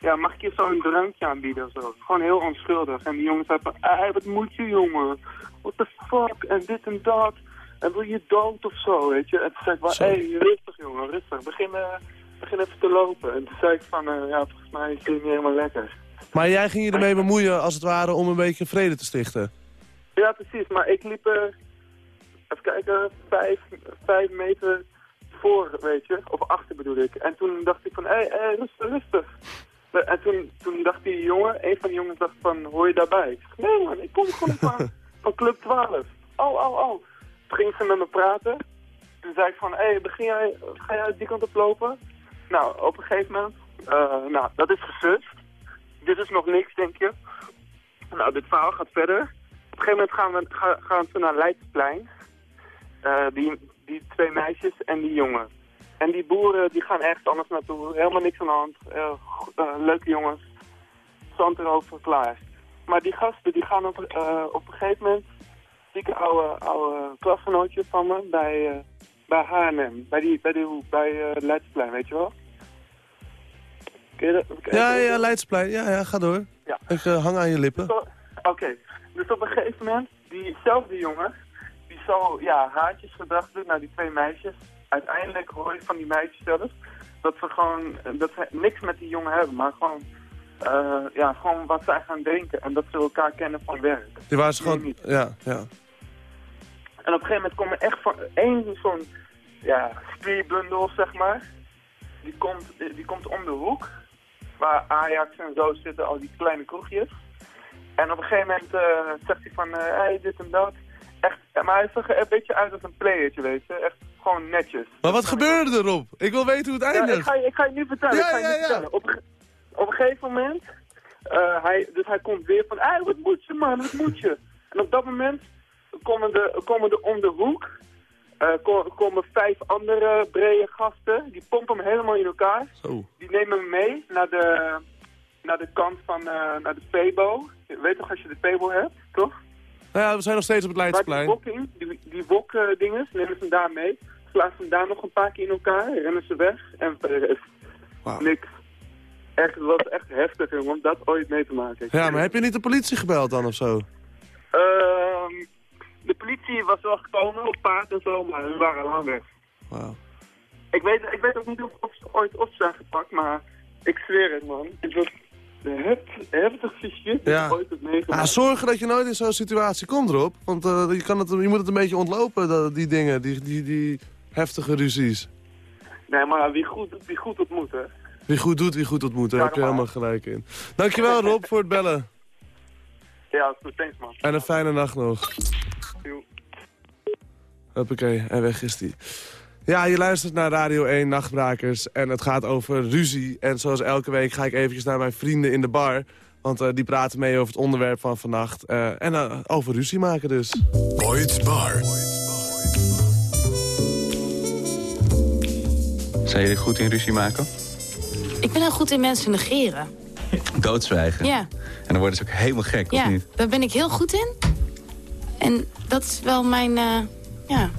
ja, mag ik je zo een drankje aanbieden of zo? Gewoon heel onschuldig. En die jongen zei van, hé, wat moet je jongen? What the fuck? En dit en dat. En wil je dood of zo, weet je? En toen zei ik hé, hey, rustig jongen, rustig. Begin, eh, begin even te lopen. En toen zei ik van, eh, ja, volgens mij is het niet helemaal lekker. Maar jij ging je ermee bemoeien als het ware om een beetje vrede te stichten. Ja, precies. Maar ik liep er, even kijken, vijf, vijf meter voor, weet je. Of achter bedoel ik. En toen dacht ik van, hé, hey, hey, rustig, rustig. En toen, toen dacht die jongen, een van die jongens dacht van, hoor je daarbij? Ik zeg, nee man, ik kom gewoon van, van Club 12. Oh, oh, oh. Toen ging ze met me praten. Toen zei ik van, hé, hey, begin jij, ga jij die kant op lopen? Nou, op een gegeven moment, eh, nou, dat is gesust. Dit is nog niks, denk je. Nou, dit verhaal gaat verder. Op een gegeven moment gaan we, ga- gaan ze naar Leidseplein. Eh, die, die twee meisjes en die jongen. En die boeren die gaan ergens anders naartoe. Helemaal niks aan de hand. Eh, eh, leuke jongens. Zand erover, klaar. Maar die gasten die gaan op, eh, op een gegeven moment... een oude, oude klasgenootje van me bij, bij H&M. Bij die, bij die hoek, bij eh Leidsplein, weet je wel? Ja, ja, Leidsplein. Ja, ja, ga door. Ja. Ik hang aan je lippen. Zo- Oké, dus op een gegeven moment, diezelfde jongen, die zo, ja, haatjesgedrag doet naar die twee meisjes. Uiteindelijk hoor je van die meisjes zelf dat ze gewoon, dat ze niks met die jongen hebben, maar gewoon, eh, ja, gewoon wat zij gaan drinken. En dat ze elkaar kennen van werk. Die waren ze gewoon... Ja, ja. En op een gegeven moment komt er echt van één zo'n, ja, spierbundel, zeg maar. Die komt, die komt om de hoek, waar Ajax en zo zitten, al die kleine kroegjes. En op een gegeven moment eh, zegt hij van, eh hey, dit en dat. Echt, maar hij zag er een beetje uit als een playertje, weet je. Echt gewoon netjes. Maar wat gebeurde erop? Ik wil weten hoe het Ja, eindigt. ik, ga, je- ik ga je nu vertellen. Ja, ik ga je ja, nu ja. vertellen. Op, op een gegeven moment, eh, hij, dus hij komt weer van, hey, wat moet je man, wat moet je? En op dat moment komen er komen om de hoek, eh, ko- komen vijf andere brede gasten, die pompen hem helemaal in elkaar. Zo. Die nemen hem mee naar de, naar de kant van, eh, naar de Febo. Je weet toch als je de Febo hebt, toch? Nou ja, we zijn nog steeds op het Maar die wokking, die, die wok-dinges, nemen ze daar mee. Slaan ze daar nog een paar keer in elkaar, rennen ze weg. En verder is niks. Echt, het was echt heftig, om dat ooit mee te maken. Ja, maar heb je niet de politie gebeld dan of zo? Ehm, de politie was wel gekomen op paard en zo, maar hun waren lang weg. Ik weet, ik weet ook niet of, of ze ooit op zijn gepakt, maar ik zweer het, man. Het was de heft, heftigste shit die Ja. ik ooit heb meegemaakt. Ah, zorgen dat je nooit in zo'n situatie komt erop. Want eh, je, kan het, je moet het een beetje ontlopen, dat- die dingen, die, die, die heftige ruzies. Nee, maar wie goed, wie goed het moet, hè. Wie goed doet, wie goed ontmoet. Daar heb je helemaal gelijk in. Dankjewel Rob voor het bellen. Ja, goed. Thanks, man. En een fijne nacht nog. Joe. Hoppakee, en weg is die. Ja, je luistert naar Radio 1 Nachtbrakers en het gaat over ruzie. En zoals elke week ga ik eventjes naar mijn vrienden in de bar. Want eh, die praten mee over het onderwerp van vannacht. Eh, en eh, over ruzie maken dus. Boyd's Bar. Zijn jullie goed in ruzie maken? Ik ben heel goed in mensen negeren. Doodzwijgen. Ja, En dan worden ze ook helemaal gek, ja of niet? daar ben ik heel goed in. En dat is wel mijn, eh, ja,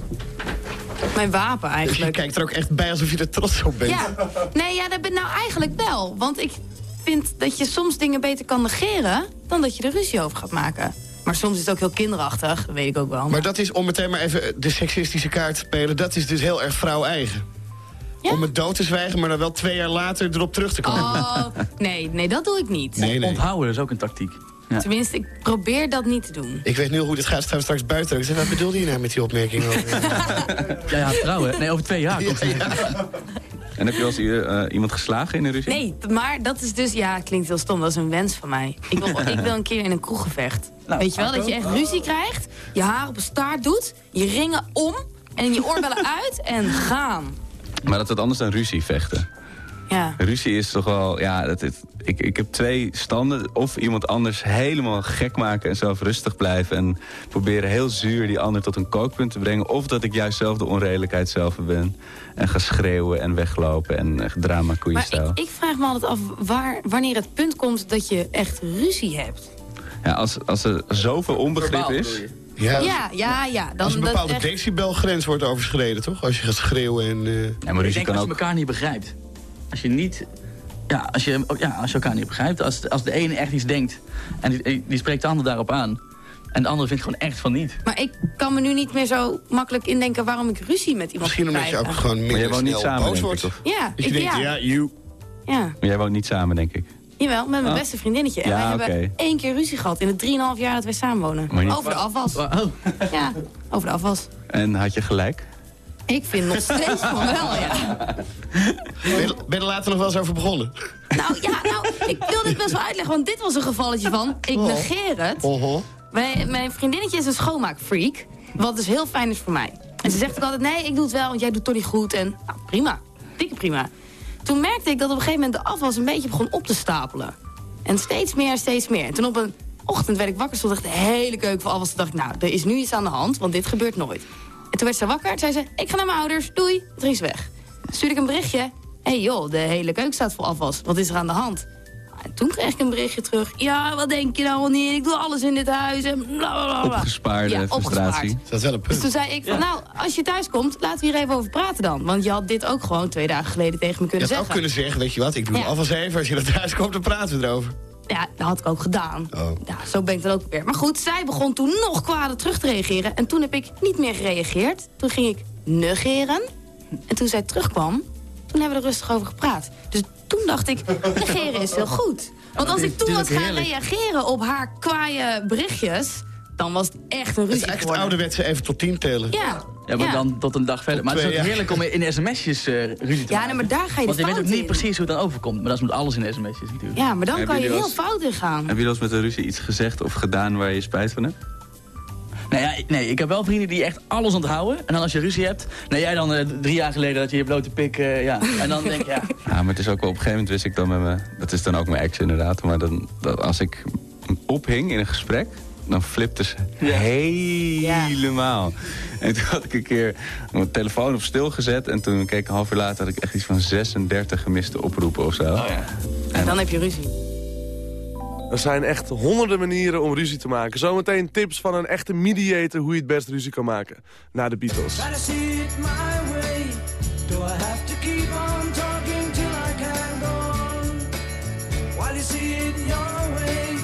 mijn wapen Dus je eigenlijk. kijkt er ook echt bij alsof je er trots op bent. Ja, nee, ja, dat ben nou eigenlijk wel. Want ik vind dat je soms dingen beter kan negeren... dan dat je er ruzie over gaat maken. Maar soms is het ook heel kinderachtig, dat weet ik ook wel. Maar dat is, om meteen maar even de seksistische kaart te spelen... dat is dus heel erg vrouw-eigen. Om het dood te zwijgen, maar dan wel twee jaar later erop terug te komen. Oh, nee, nee, dat doe ik niet. Nee, nee. Onthouden is ook een tactiek. Ja. Tenminste, ik probeer dat niet te doen. Ik weet nu al hoe dit gaat, staan we straks buiten. Ik zeg, wat bedoelde je nou met die opmerking? Ja, ja, trouwen. Nee, over twee jaar komt het. En heb je wel eens eh, iemand geslagen in een ruzie? Nee, maar dat is dus, ja, klinkt heel stom, dat is een wens van mij. Ik wil, ik wil een keer in een kroeggevecht. Nou, Weet je wel, dat je echt ruzie krijgt, je haar op een staart doet, je ringen om en je oorbellen uit en gaan. Maar dat is wat anders dan ruzie vechten. Ja. Ruzie is toch wel, ja, dat, het- ik, ik heb twee standen. Of iemand anders helemaal gek maken en zelf rustig blijven. En proberen heel zuur die ander tot een kookpunt te brengen. Of dat ik juist zelf de onredelijkheid zelf ben. En ga schreeuwen en weglopen en uh, drama Maar koeienstijl. ik, ik vraag me altijd af waar, wanneer het punt komt dat je echt ruzie hebt. Ja, als, als er zoveel onbegrip is... Ja, Ja, ja, ja. Dan, als een dat bepaalde echt- decibelgrens wordt overschreden, toch? Als je gaat schreeuwen en... eh, Ja, maar ik denk als je elkaar niet begrijpt. Als je niet... Ja, als je, ja, als je elkaar niet begrijpt. Als, als de ene echt iets denkt en die, die spreekt de ander daarop aan. En de andere vindt gewoon echt van niet. Maar ik kan me nu niet meer zo makkelijk indenken waarom ik ruzie met iemand Misschien omdat je krijg. ook gewoon Maar jij minder woont niet snel samen, boos denk ik, wordt. toch? Ja, Dus je ik, denkt, ja. ja, you. ja. Maar jij woont niet samen, denk ik. Jawel, met mijn Oh. beste vriendinnetje. En Ja, wij hebben één keer ruzie gehad in de 3,5 jaar dat wij samenwonen. Over de afwas. Oh, Ja, over de afwas. En had je gelijk? Ik vind nog steeds van wel, ja. Ben je, ben er later nog wel eens over begonnen? Nou ja, nou, ik wil dit best wel uitleggen, want dit was een gevalletje van... Ik Oh. negeer het. Oho. Mijn, mijn vriendinnetje is een schoonmaakfreak. Wat dus heel fijn is voor mij. En ze zegt ook altijd, nee, ik doe het wel, want jij doet toch niet goed. En nou, prima. Dikke prima. Toen merkte ik dat op een gegeven moment de afwas een beetje begon op te stapelen. En steeds meer, steeds meer. En toen op een ochtend werd ik wakker, stond echt de hele keuken vol afwas. Toen dacht ik, nou, er is nu iets aan de hand, want dit gebeurt nooit. En toen werd ze wakker en zei ze, ik ga naar mijn ouders, doei. Toen ging ze weg. stuurde ik een berichtje. Hé hey joh, de hele keuken staat vol afwas. Wat is er aan de hand? En toen kreeg ik een berichtje terug. Ja, wat denk je nou niet? Ik doe alles in dit huis en bla bla bla, bla. Opgespaarde Ja, frustratie. opgespaard. Dat is wel een Dus punt. toen zei ik van, nou, als je thuis komt, laten we hier even over praten dan. Want je had dit ook gewoon twee dagen geleden tegen me Je kunnen had ook zeggen. kunnen zeggen, weet je wat, ik doe Ja. het alvast even. Als je naar thuis komt, dan praten we erover. Ja, dat had ik ook gedaan. Oh. Ja, zo ben ik dan ook weer. Maar goed, zij begon toen nog kwader terug te reageren. En toen heb ik niet meer gereageerd. Toen ging ik negeren. En toen zij terugkwam, toen hebben we er rustig over gepraat. Dus toen dacht ik, negeren is heel goed. Want als ik toen was gaan reageren op haar kwaaie berichtjes... dan was het echt een ruzie het geworden. ouderwetse even tot tien tellen. Ja. Ja, maar Ja. dan tot een dag verder. Maar het is ook ja. heerlijk om in sms'jes eh ruzie te Ja, maken. nee, maar daar ga je de Want je weet ook niet in. precies hoe het dan overkomt. Maar dat is met alles in sms'jes natuurlijk. Ja, maar dan kan je heel fout in gaan. Heb je wel eens met een ruzie iets gezegd of gedaan waar je spijt van hebt? Nou ja, nee, ik heb wel vrienden die echt alles onthouden. En dan als je ruzie hebt... Nou, jij dan eh, drie jaar geleden dat je je blote pik... eh, ja. En dan denk ik, ja... Ja, maar het is ook wel op een gegeven moment wist ik dan met me... Dat is dan ook mijn ex inderdaad. Maar dan, dat, als ik ophing in een gesprek... Dan flipte ze helemaal. En toen had ik een keer mijn telefoon op stil gezet. En toen keek ik een half uur later had ik echt iets van 36 gemiste oproepen of zo. En dan heb je ruzie. Er zijn echt honderden manieren om ruzie te maken. Zometeen tips van een echte mediator hoe je het best ruzie kan maken. Na de Beatles. Try to see it my way. Do I have to keep on talking till I can go on? While you see it your way,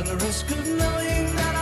run the risk of knowing that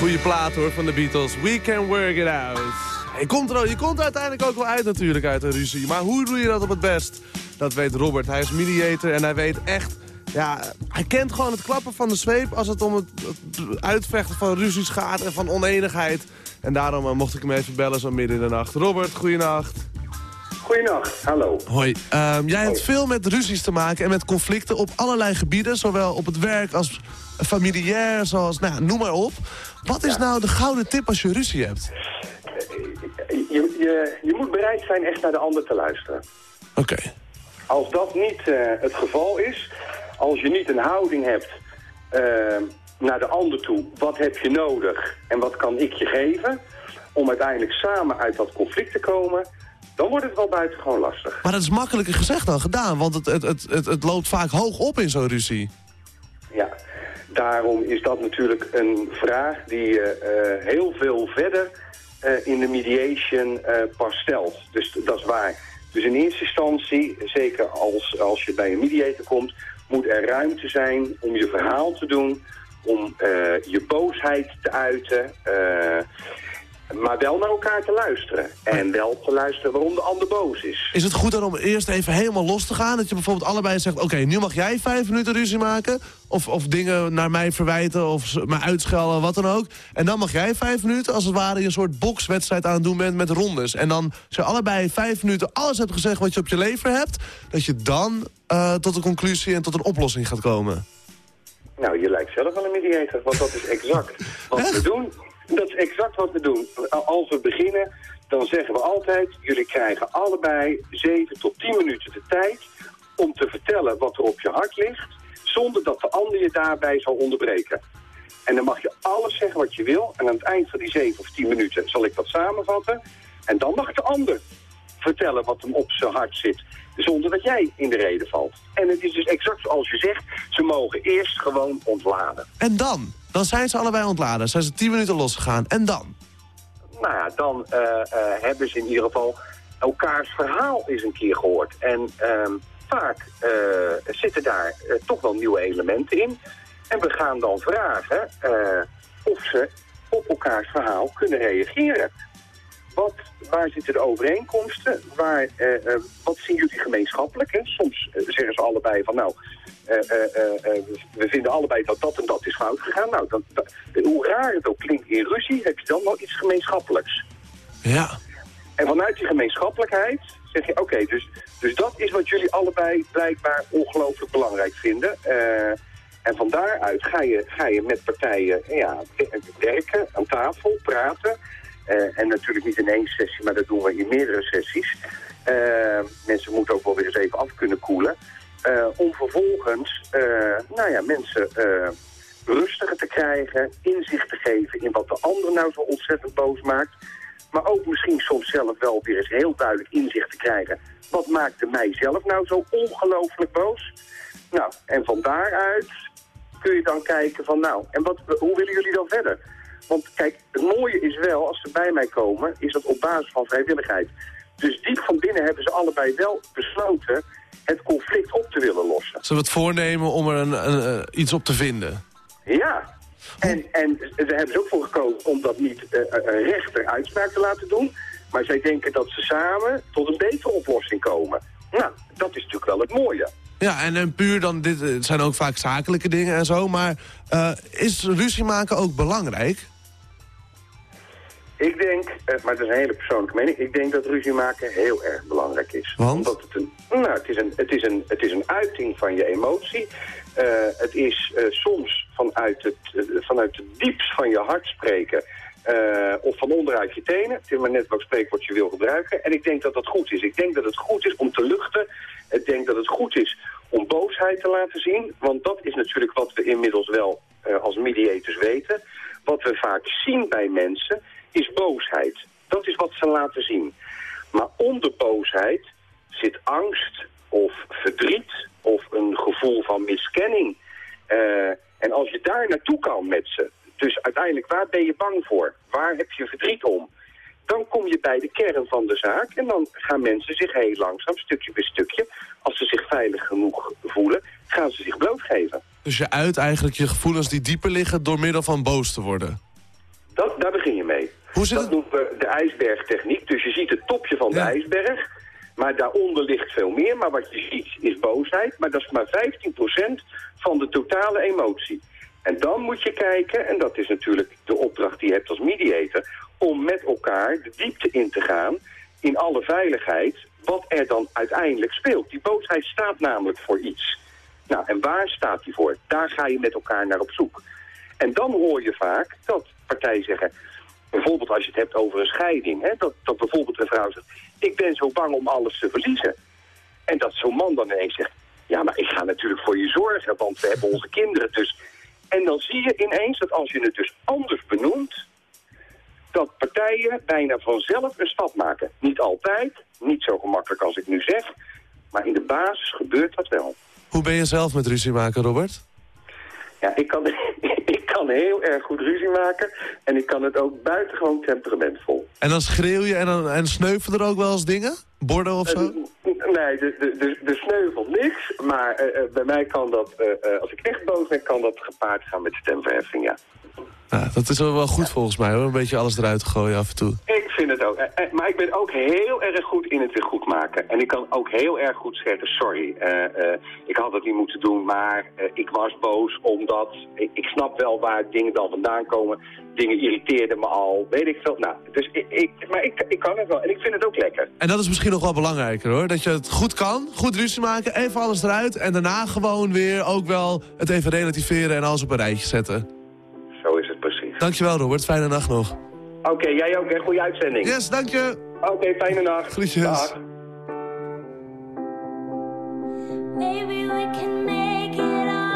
Goeie plaat hoor van de Beatles. We can work it out. Je komt, er, je komt uiteindelijk ook wel uit natuurlijk uit een ruzie. Maar hoe doe je dat op het best? Dat weet Robert. Hij is mediator en hij weet echt... Ja, hij kent gewoon het klappen van de zweep als het om het, het uitvechten van ruzies gaat en van oneenigheid. En daarom eh, mocht ik hem even bellen zo midden in de nacht. Robert, goeienacht. Goeienacht, hallo. Hoi. Ehm, jij hebt veel met ruzies te maken en met conflicten op allerlei gebieden. Zowel op het werk als familiair, zoals, nou, noem maar op. Wat is nou de gouden tip als je ruzie hebt? Je, je, je moet bereid zijn echt naar de ander te luisteren. Oké. Als dat niet eh, het geval is, als je niet een houding hebt eh, naar de ander toe, wat heb je nodig en wat kan ik je geven, om uiteindelijk samen uit dat conflict te komen, dan wordt het wel buitengewoon lastig. Maar dat is makkelijker gezegd dan gedaan, want het, het, het, het, het loopt vaak hoog op in zo'n ruzie. Ja, daarom is dat natuurlijk een vraag die je eh, heel veel verder eh, in de mediation eh, pas stelt. Dus dat is waar. Dus in eerste instantie, zeker als, als je bij een mediator komt, moet er ruimte zijn om je verhaal te doen, om eh, je boosheid te uiten. Maar wel naar elkaar te luisteren. En wel te luisteren waarom de ander boos is. Is het goed dan om eerst even helemaal los te gaan? Dat je bijvoorbeeld allebei zegt, oké, nu mag jij vijf minuten ruzie maken. Of, of dingen naar mij verwijten of me uitschelden, wat dan ook. En dan mag jij vijf minuten, als het ware, je een soort bokswedstrijd aan het doen bent met rondes. En dan, als je allebei vijf minuten alles hebt gezegd wat je op je lever hebt... dat je dan eh, tot een conclusie en tot een oplossing gaat komen. Nou, je lijkt zelf wel een mediator, want dat is exact wat we doen. Dat is exact wat we doen. Als we beginnen, dan zeggen we altijd... jullie krijgen allebei 7 tot 10 minuten de tijd... om te vertellen wat er op je hart ligt... zonder dat de ander je daarbij zal onderbreken. En dan mag je alles zeggen wat je wil... en aan het eind van die 7 of 10 minuten zal ik dat samenvatten... en dan mag de ander vertellen wat hem op zijn hart zit... zonder dat jij in de reden valt. En het is dus exact zoals je zegt... ze mogen eerst gewoon ontladen. En dan? Dan zijn ze allebei ontladen. Zijn ze tien minuten losgegaan. En dan? Nou ja, dan eh, eh, hebben ze in ieder geval elkaars verhaal eens een keer gehoord. En ehm, vaak eh, zitten daar toch wel nieuwe elementen in. En we gaan dan vragen of ze op elkaars verhaal kunnen reageren. Wat, waar zitten de overeenkomsten? Waar, eh, eh, wat zien jullie gemeenschappelijk? Hè? Soms eh, zeggen ze allebei van nou, we- vinden allebei dat dat en dat is fout gegaan. Nou, dat, dat- hoe raar het ook klinkt in ruzie, heb je dan wel iets gemeenschappelijks. Ja. En vanuit die gemeenschappelijkheid zeg je, oké, dus, dus dat is wat jullie allebei blijkbaar ongelooflijk belangrijk vinden. En van daaruit ga je, ga je met partijen ja, werken, aan tafel, praten. Eh, en natuurlijk niet in één sessie, maar dat doen we in meerdere sessies. Eh, mensen moeten ook wel weer eens even af kunnen koelen. Eh, om vervolgens, nou ja, mensen rustiger te krijgen, inzicht te geven in wat de ander nou zo ontzettend boos maakt. Maar ook misschien soms zelf wel weer eens heel duidelijk inzicht te krijgen. Wat maakte mij zelf nou zo ongelooflijk boos? Nou, en van daaruit kun je dan kijken van nou, en wat, hoe willen jullie dan verder? Want kijk, het mooie is wel, als ze bij mij komen, is dat op basis van vrijwilligheid. Dus diep van binnen hebben ze allebei wel besloten het conflict op te willen lossen. Ze hebben het voornemen om er een, een, eh, iets op te vinden. Ja, en, en daar hebben ze ook voor gekozen om dat niet eh, een rechter uitspraak te laten doen. Maar zij denken dat ze samen tot een betere oplossing komen. Nou, dat is natuurlijk wel het mooie. Ja, en, en puur dan, dit eh, het zijn ook vaak zakelijke dingen en zo. Maar eh, is ruzie maken ook belangrijk? Ik denk, eh, maar dat is een hele persoonlijke mening, ik denk dat ruzie maken heel erg belangrijk is. Want? Omdat het een, nou, het is een, het is een, het is een uiting van je emotie. Eh, het is eh, soms vanuit het, vanuit het diepst van je hart spreken. of van onderuit je tenen. Het is maar net welk spreekwoord je wil gebruiken. En ik denk dat dat goed is. Ik denk dat het goed is om te luchten. Ik denk dat het goed is om boosheid te laten zien. Want dat is natuurlijk wat we inmiddels wel als mediators weten. Wat we vaak zien bij mensen is boosheid. Dat is wat ze laten zien. Maar onder boosheid zit angst of verdriet of een gevoel van miskenning. Eh, en als je daar naartoe kan met ze, dus uiteindelijk waar ben je bang voor? Waar heb je verdriet om? Dan kom je bij de kern van de zaak en dan gaan mensen zich heel langzaam, stukje bij stukje, als ze zich veilig genoeg voelen, gaan ze zich blootgeven. Dus je uit eigenlijk je gevoelens die dieper liggen door middel van boos te worden. Dat, daar begin je mee. Hoe zit dat noemen we de ijsbergtechniek. Dus je ziet het topje van de ijsberg. Maar daaronder ligt veel meer. Maar wat je ziet is boosheid. Maar dat is maar 15% van de totale emotie. En dan moet je kijken, en dat is natuurlijk de opdracht die je hebt als mediator... om met elkaar de diepte in te gaan in alle veiligheid... wat er dan uiteindelijk speelt. Die boosheid staat namelijk voor iets. Nou, en waar staat die voor? Daar ga je met elkaar naar op zoek. En dan hoor je vaak dat partijen zeggen... bijvoorbeeld als je het hebt over een scheiding... Hè, dat, dat bijvoorbeeld een vrouw zegt... ik ben zo bang om alles te verliezen. En dat zo'n man dan ineens zegt... ja, maar ik ga natuurlijk voor je zorgen, want we hebben onze kinderen dus... En dan zie je ineens dat als je het dus anders benoemt... dat partijen bijna vanzelf een stap maken. Niet altijd, niet zo gemakkelijk als ik nu zeg... maar in de basis gebeurt dat wel. Hoe ben je zelf met ruzie maken, Robert? Ja, ik kan, kan heel erg goed ruzie maken. En ik kan het ook buitengewoon temperamentvol. En dan schreeuw je en, dan, en sneuvelen er ook wel eens dingen? Borden of zo? Eh, nee, de, de, de, de sneuvel niks. Maar eh, eh, bij mij kan dat, als ik echt boos ben, kan dat gepaard gaan met stemverheffing, ja. Nou, dat is wel goed volgens mij hoor, een beetje alles eruit te gooien af en toe. Ik vind het ook. Eh, Maar ik ben ook heel erg goed in het weer goed maken. En ik kan ook heel erg goed zeggen, sorry, ik had het niet moeten doen, maar ik was boos omdat... Ik, ik snap wel waar dingen dan vandaan komen. Dingen irriteerden me al, weet ik veel. Nou, dus ik, ik, maar ik, ik kan het wel en ik vind het ook lekker. En dat is misschien nog wel belangrijker hoor, dat je het goed kan, goed ruzie maken, even alles eruit... en daarna gewoon weer ook wel het even relativeren en alles op een rijtje zetten. Zo is het precies. Dankjewel Robert, fijne nacht nog. Oké, jij ook, hè? Goede uitzending. Yes, dank je. Oké, fijne nacht. Groetjes. Dag. Maybe we can make it alright.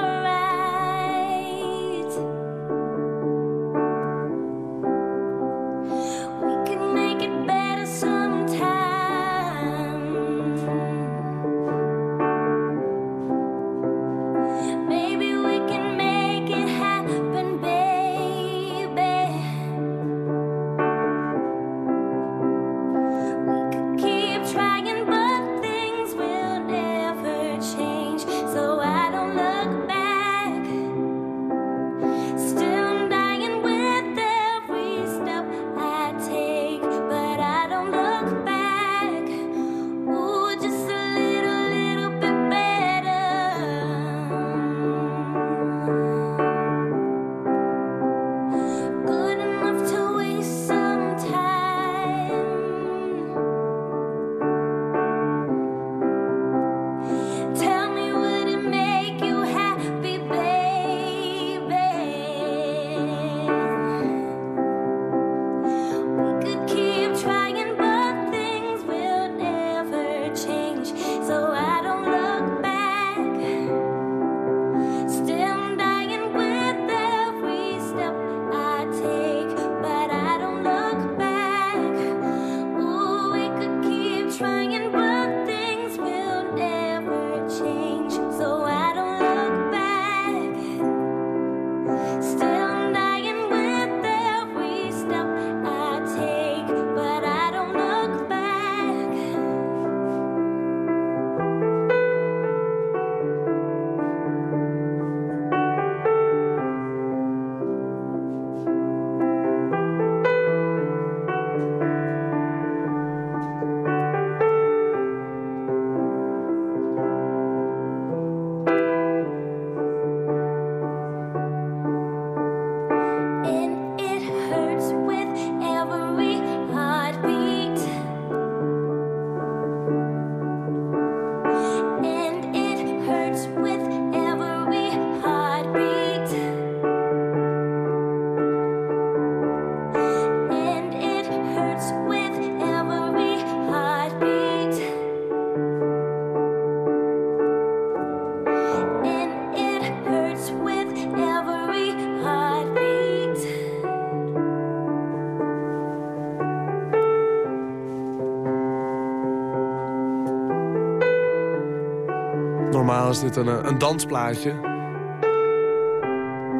Dit een, eh, een dansplaatje.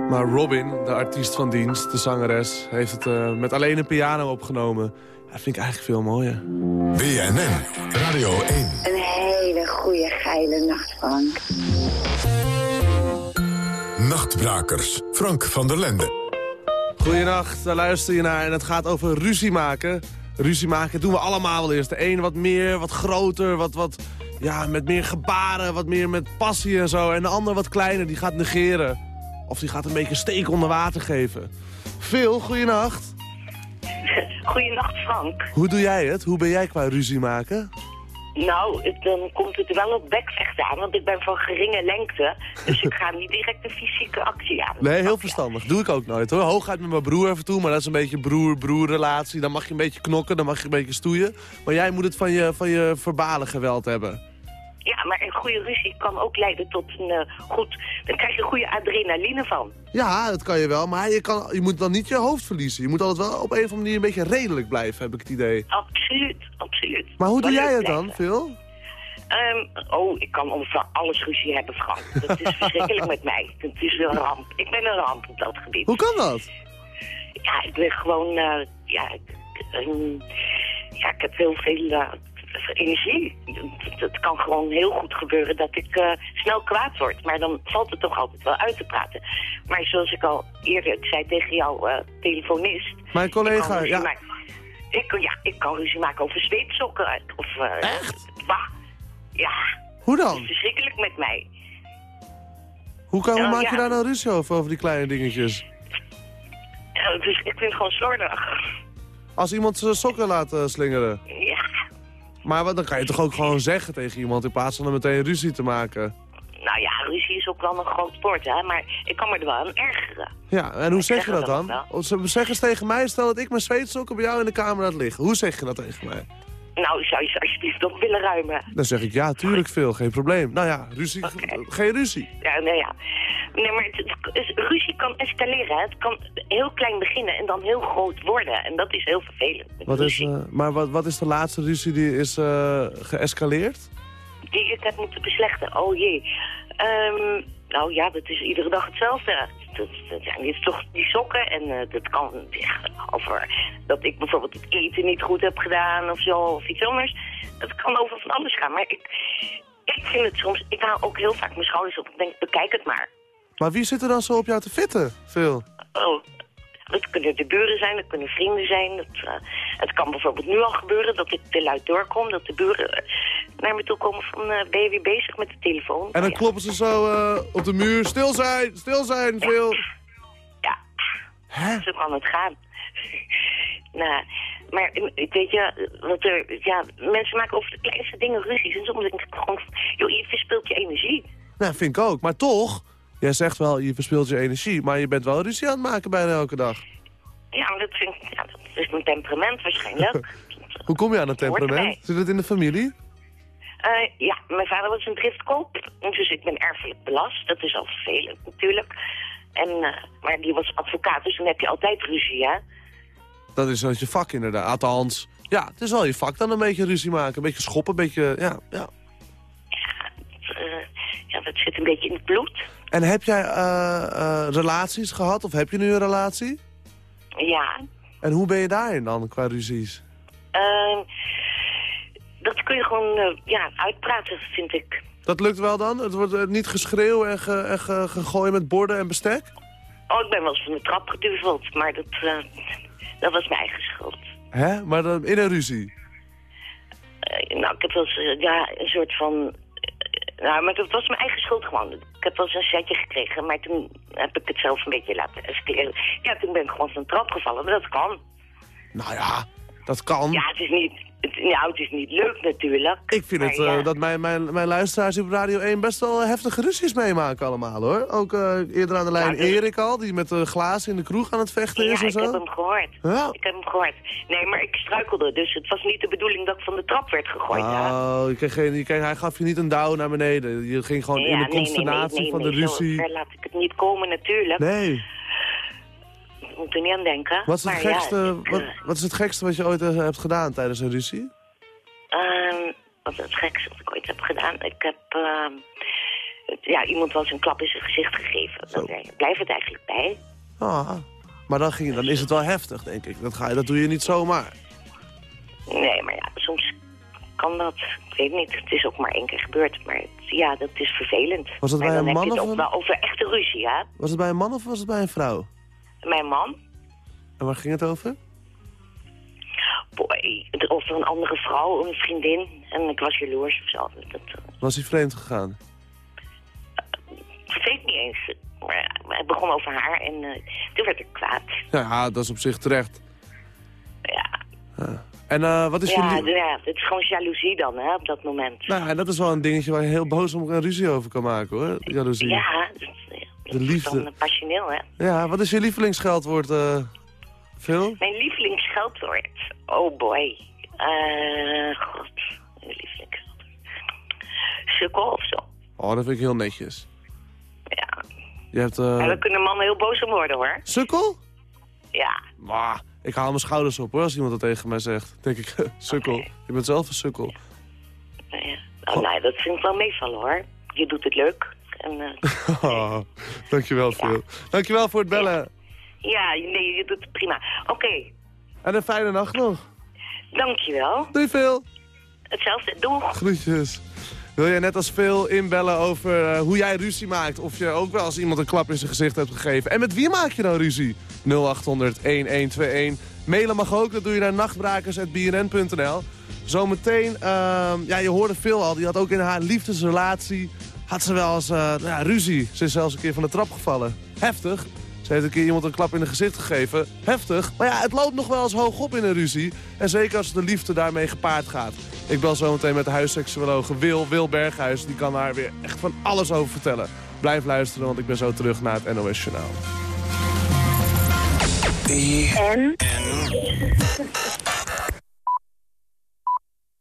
Maar Robin, de artiest van dienst, de zangeres... heeft het eh, met alleen een piano opgenomen. Dat vind ik eigenlijk veel mooier. BNN Radio 1. Een hele goede geile nacht, Frank. Nachtbrakers. Frank van der Lende. Goedenacht, daar luister je naar en het gaat over ruzie maken. Ruzie maken doen we allemaal wel eens. De een wat meer, wat groter, wat, wat ja, met meer gebaren, wat meer met passie en zo. En de ander wat kleiner, die gaat negeren. Of die gaat een beetje steek onder water geven. Phil, goedenacht. Goedenacht Frank. Hoe doe jij het? Hoe ben jij qua ruzie maken? Nou, het, dan komt het wel op bekvechten aan, want ik ben van geringe lengte. Dus ik ga niet direct een fysieke actie aan. Nee, heel verstandig. Doe ik ook nooit hoor. Hooguit met mijn broer even toe, maar dat is een beetje broer-broer relatie. Dan mag je een beetje knokken, dan mag je een beetje stoeien. Maar jij moet het van je, van je verbale geweld hebben. Ja, maar een goede ruzie kan ook leiden tot een eh, goed... Dan krijg je goede adrenaline van. Ja, dat kan je wel, maar je, kan, je moet dan niet je hoofd verliezen. Je moet altijd wel op een of andere manier een beetje redelijk blijven, heb ik het idee. Absoluut, absoluut. Maar hoe doe jij het dan. Phil? Ehm, oh, ik kan over alles ruzie hebben, Frank. Dat is verschrikkelijk met mij. Het is een ramp. Ik ben een ramp op dat gebied. Hoe kan dat? Ja, ik ben gewoon... eh, ja, ik, ehm, ja, ik heb heel veel... eh, energie. Het- Het kan gewoon heel goed gebeuren dat ik eh, snel kwaad word. Maar dan valt het toch altijd wel uit te praten. Maar zoals ik al eerder zei tegen jouw eh, telefonist... Mijn ik collega, ruzie ja. maken- Ik, kan- ja, ik kan ruzie maken over zweepsokken. Of, eh, Echt? Ja. Hoe Het dan? is verschrikkelijk met mij. Hoe, kan, hoe Nou, maak je daar nou ruzie over, over die kleine dingetjes? Ja, dus ik vind het gewoon slordig. Als iemand zijn sokken laat slingeren. Ja. Maar wat, dan kan je toch ook gewoon zeggen tegen iemand in plaats van er meteen ruzie te maken. Nou ja, ruzie is ook wel een groot woord, hè. Maar ik kan me er wel aan ergeren. Ja, en hoe zeg je zeg dat dan? ook Of Ze zeggen eens tegen mij, stel dat ik mijn zweetsokken bij jou in de kamer laat liggen. Hoe zeg je dat tegen mij? Nou, zou je ze alsjeblieft op willen ruimen? Dan zeg ik, ja, tuurlijk veel, geen probleem. Nou ja, ruzie, geen ruzie. Ja, nee, ja. Nee, maar het, het- is- ruzie kan escaleren. Hè. Het kan heel klein beginnen en dan heel groot worden. En dat is heel vervelend. Wat is, eh, maar wat, wat is de laatste ruzie die is eh, geëscaleerd? Die ik heb moeten beslechten. Oh jee. Ehm, nou ja, dat is iedere dag hetzelfde. Dat, is toch die sokken en eh, dat kan ja, over dat ik bijvoorbeeld het eten niet goed heb gedaan of zo of iets anders. Dat kan over van alles gaan. Maar ik, ik vind het soms, ik haal ook heel vaak mijn schouders op. Ik denk, bekijk het maar. Maar wie zit er dan zo op jou te fitten? Veel. Oh, het kunnen de buren zijn, het kunnen vrienden zijn. Het, eh, het kan bijvoorbeeld nu al gebeuren dat ik te luid doorkom. Dat de buren eh, naar me toe komen van, eh, ben je weer bezig met de telefoon? En dan kloppen ze zo op de muur. Stil zijn, stil zijn, veel. Zo kan het gaan. nou, maar weet je, wat er, ja, mensen maken over de kleinste dingen ruzies. En soms denk ik gewoon, joh, je verspilt je energie. Nou, vind ik ook. Maar toch, jij zegt wel, je verspilt je energie. Maar je bent wel ruzie aan het maken bijna elke dag. Ja, maar dat, vind ik, ja, dat is mijn temperament waarschijnlijk. Hoe kom je aan het temperament? Zit het in de familie? Eh, ja, mijn vader was een driftkoop, dus ik ben erfelijk belast. Dat is al vervelend natuurlijk. En, eh, maar die was advocaat, dus dan heb je altijd ruzie, hè? Dat is je vak inderdaad. Althans, ja, het is wel je vak dan een beetje ruzie maken. Een beetje schoppen, een beetje, ja. ja. Eh, ja, dat zit een beetje in het bloed. En heb jij eh, eh, relaties gehad? Of heb je nu een relatie? Ja. En hoe ben je daarin dan, qua ruzies? Ehm, dat kun je gewoon eh, ja, uitpraten, vind ik. Dat lukt wel dan? Het wordt niet geschreeuw en, ge, en ge- gegooid met borden en bestek? Oh, ik ben wel eens van de trap geduveld, maar dat, dat was mijn eigen schuld. Hè? Maar dan in een ruzie? Nou, ik heb wel eens ja, een soort van... nou, maar dat was mijn eigen schuld gewoon. Ik heb wel eens een setje gekregen, maar toen heb ik het zelf een beetje laten escaleren. Ja, toen ben ik gewoon van trap gevallen, maar dat kan. Nou ja, dat kan. Ja, het is niet... Het, nou, het is niet leuk natuurlijk. Ik vind het ja. eh, dat mijn, mijn, mijn luisteraars op Radio 1 best wel heftige ruzies meemaken allemaal hoor. Ook eh, eerder aan de lijn Ja, dus- Erik al, die met de glazen in de kroeg aan het vechten is Ja, en ik zo. heb hem gehoord. Ja. Ik heb hem gehoord. Nee, maar ik struikelde, dus het was niet de bedoeling dat ik van de trap werd gegooid. Oh, je kreeg geen, je kreeg, hij gaf je niet een douw naar beneden. Je ging gewoon Ja, in de nee, nee, consternatie nee, nee, van de Zo ruzie. ver laat ik het niet komen natuurlijk. Nee. Moet er niet aan denken. Wat is, het maar gekste, Ja, ik, wat, eh, wat is het gekste wat je ooit eh, hebt gedaan tijdens een ruzie? ehm, wat is het gekste wat ik ooit heb gedaan? Ik heb... ehm, het- ja, iemand was een klap in zijn gezicht gegeven. Dan blijft het eigenlijk bij. Ah, maar dan, ging, dan is het wel heftig, denk ik. Dat, ga je, dat doe je niet zomaar. Nee, maar ja, soms kan dat. Ik weet niet, het is ook maar één keer gebeurd. Maar het- ja, dat is vervelend. Was dat maar bij een man het of een- wel over echte ruzie, hè? Was het bij een man of was het bij een vrouw? Mijn man, En waar ging het over? boy, of een andere vrouw, een vriendin. En ik was jaloers of zo. Dat eh, Was hij vreemd gegaan? ik weet niet eens. Maar het begon over haar en eh, toen werd ik kwaad. Ja, dat is op zich terecht. Ja. En eh, wat is ja, jullie... ja, het is gewoon jaloezie dan, hè, op dat moment. Nou, ja, dat is wel een dingetje waar je heel boos om een ruzie over kan maken, hoor. Jaloezie. Ja, dat, De liefde. passioneel, hè. Ja, wat is je lievelingsgeldwoord, eh Phil? Mijn lievelingsgeldwoord. Oh boy. Eh, god. Mijn lievelingsgeldwoord. Sukkel of zo. Oh, dat vind ik heel netjes. Ja. Je hebt... eh En dan kunnen mannen heel boos om worden, hoor. Sukkel? Ja. Maar, ik haal mijn schouders op, hoor, als iemand dat tegen mij zegt. denk ik, sukkel. Je bent zelf een sukkel. ja. Oh, nee, dat vind ik wel meevallen, hoor. Je doet het leuk. En, eh, Oh, dankjewel, Phil. Dankjewel voor het bellen. ja, nee, je doet het prima. Oké, En een fijne nacht nog. dankjewel. Doei, Phil. hetzelfde. Doeg. Groetjes. Wil jij net als veel inbellen over eh, hoe jij ruzie maakt? Of je ook wel eens iemand een klap in zijn gezicht hebt gegeven? En met wie maak je nou ruzie? 0800-1121. Mailen mag ook, dat doe je naar nachtbrakers.bnn.nl. Zometeen, ehm, ja, je hoorde veel al, die had ook in haar liefdesrelatie... had ze wel eens eh, ja, ruzie. Ze is zelfs een keer van de trap gevallen. Heftig. Ze heeft een keer iemand een klap in de gezicht gegeven. Heftig. Maar ja, het loopt nog wel eens hoog op in een ruzie. En zeker als de liefde daarmee gepaard gaat. Ik bel zo meteen met de huisseksuologe Wil, Wil Berghuis. Die kan daar weer echt van alles over vertellen. Blijf luisteren, want ik ben zo terug naar het NOS Journaal.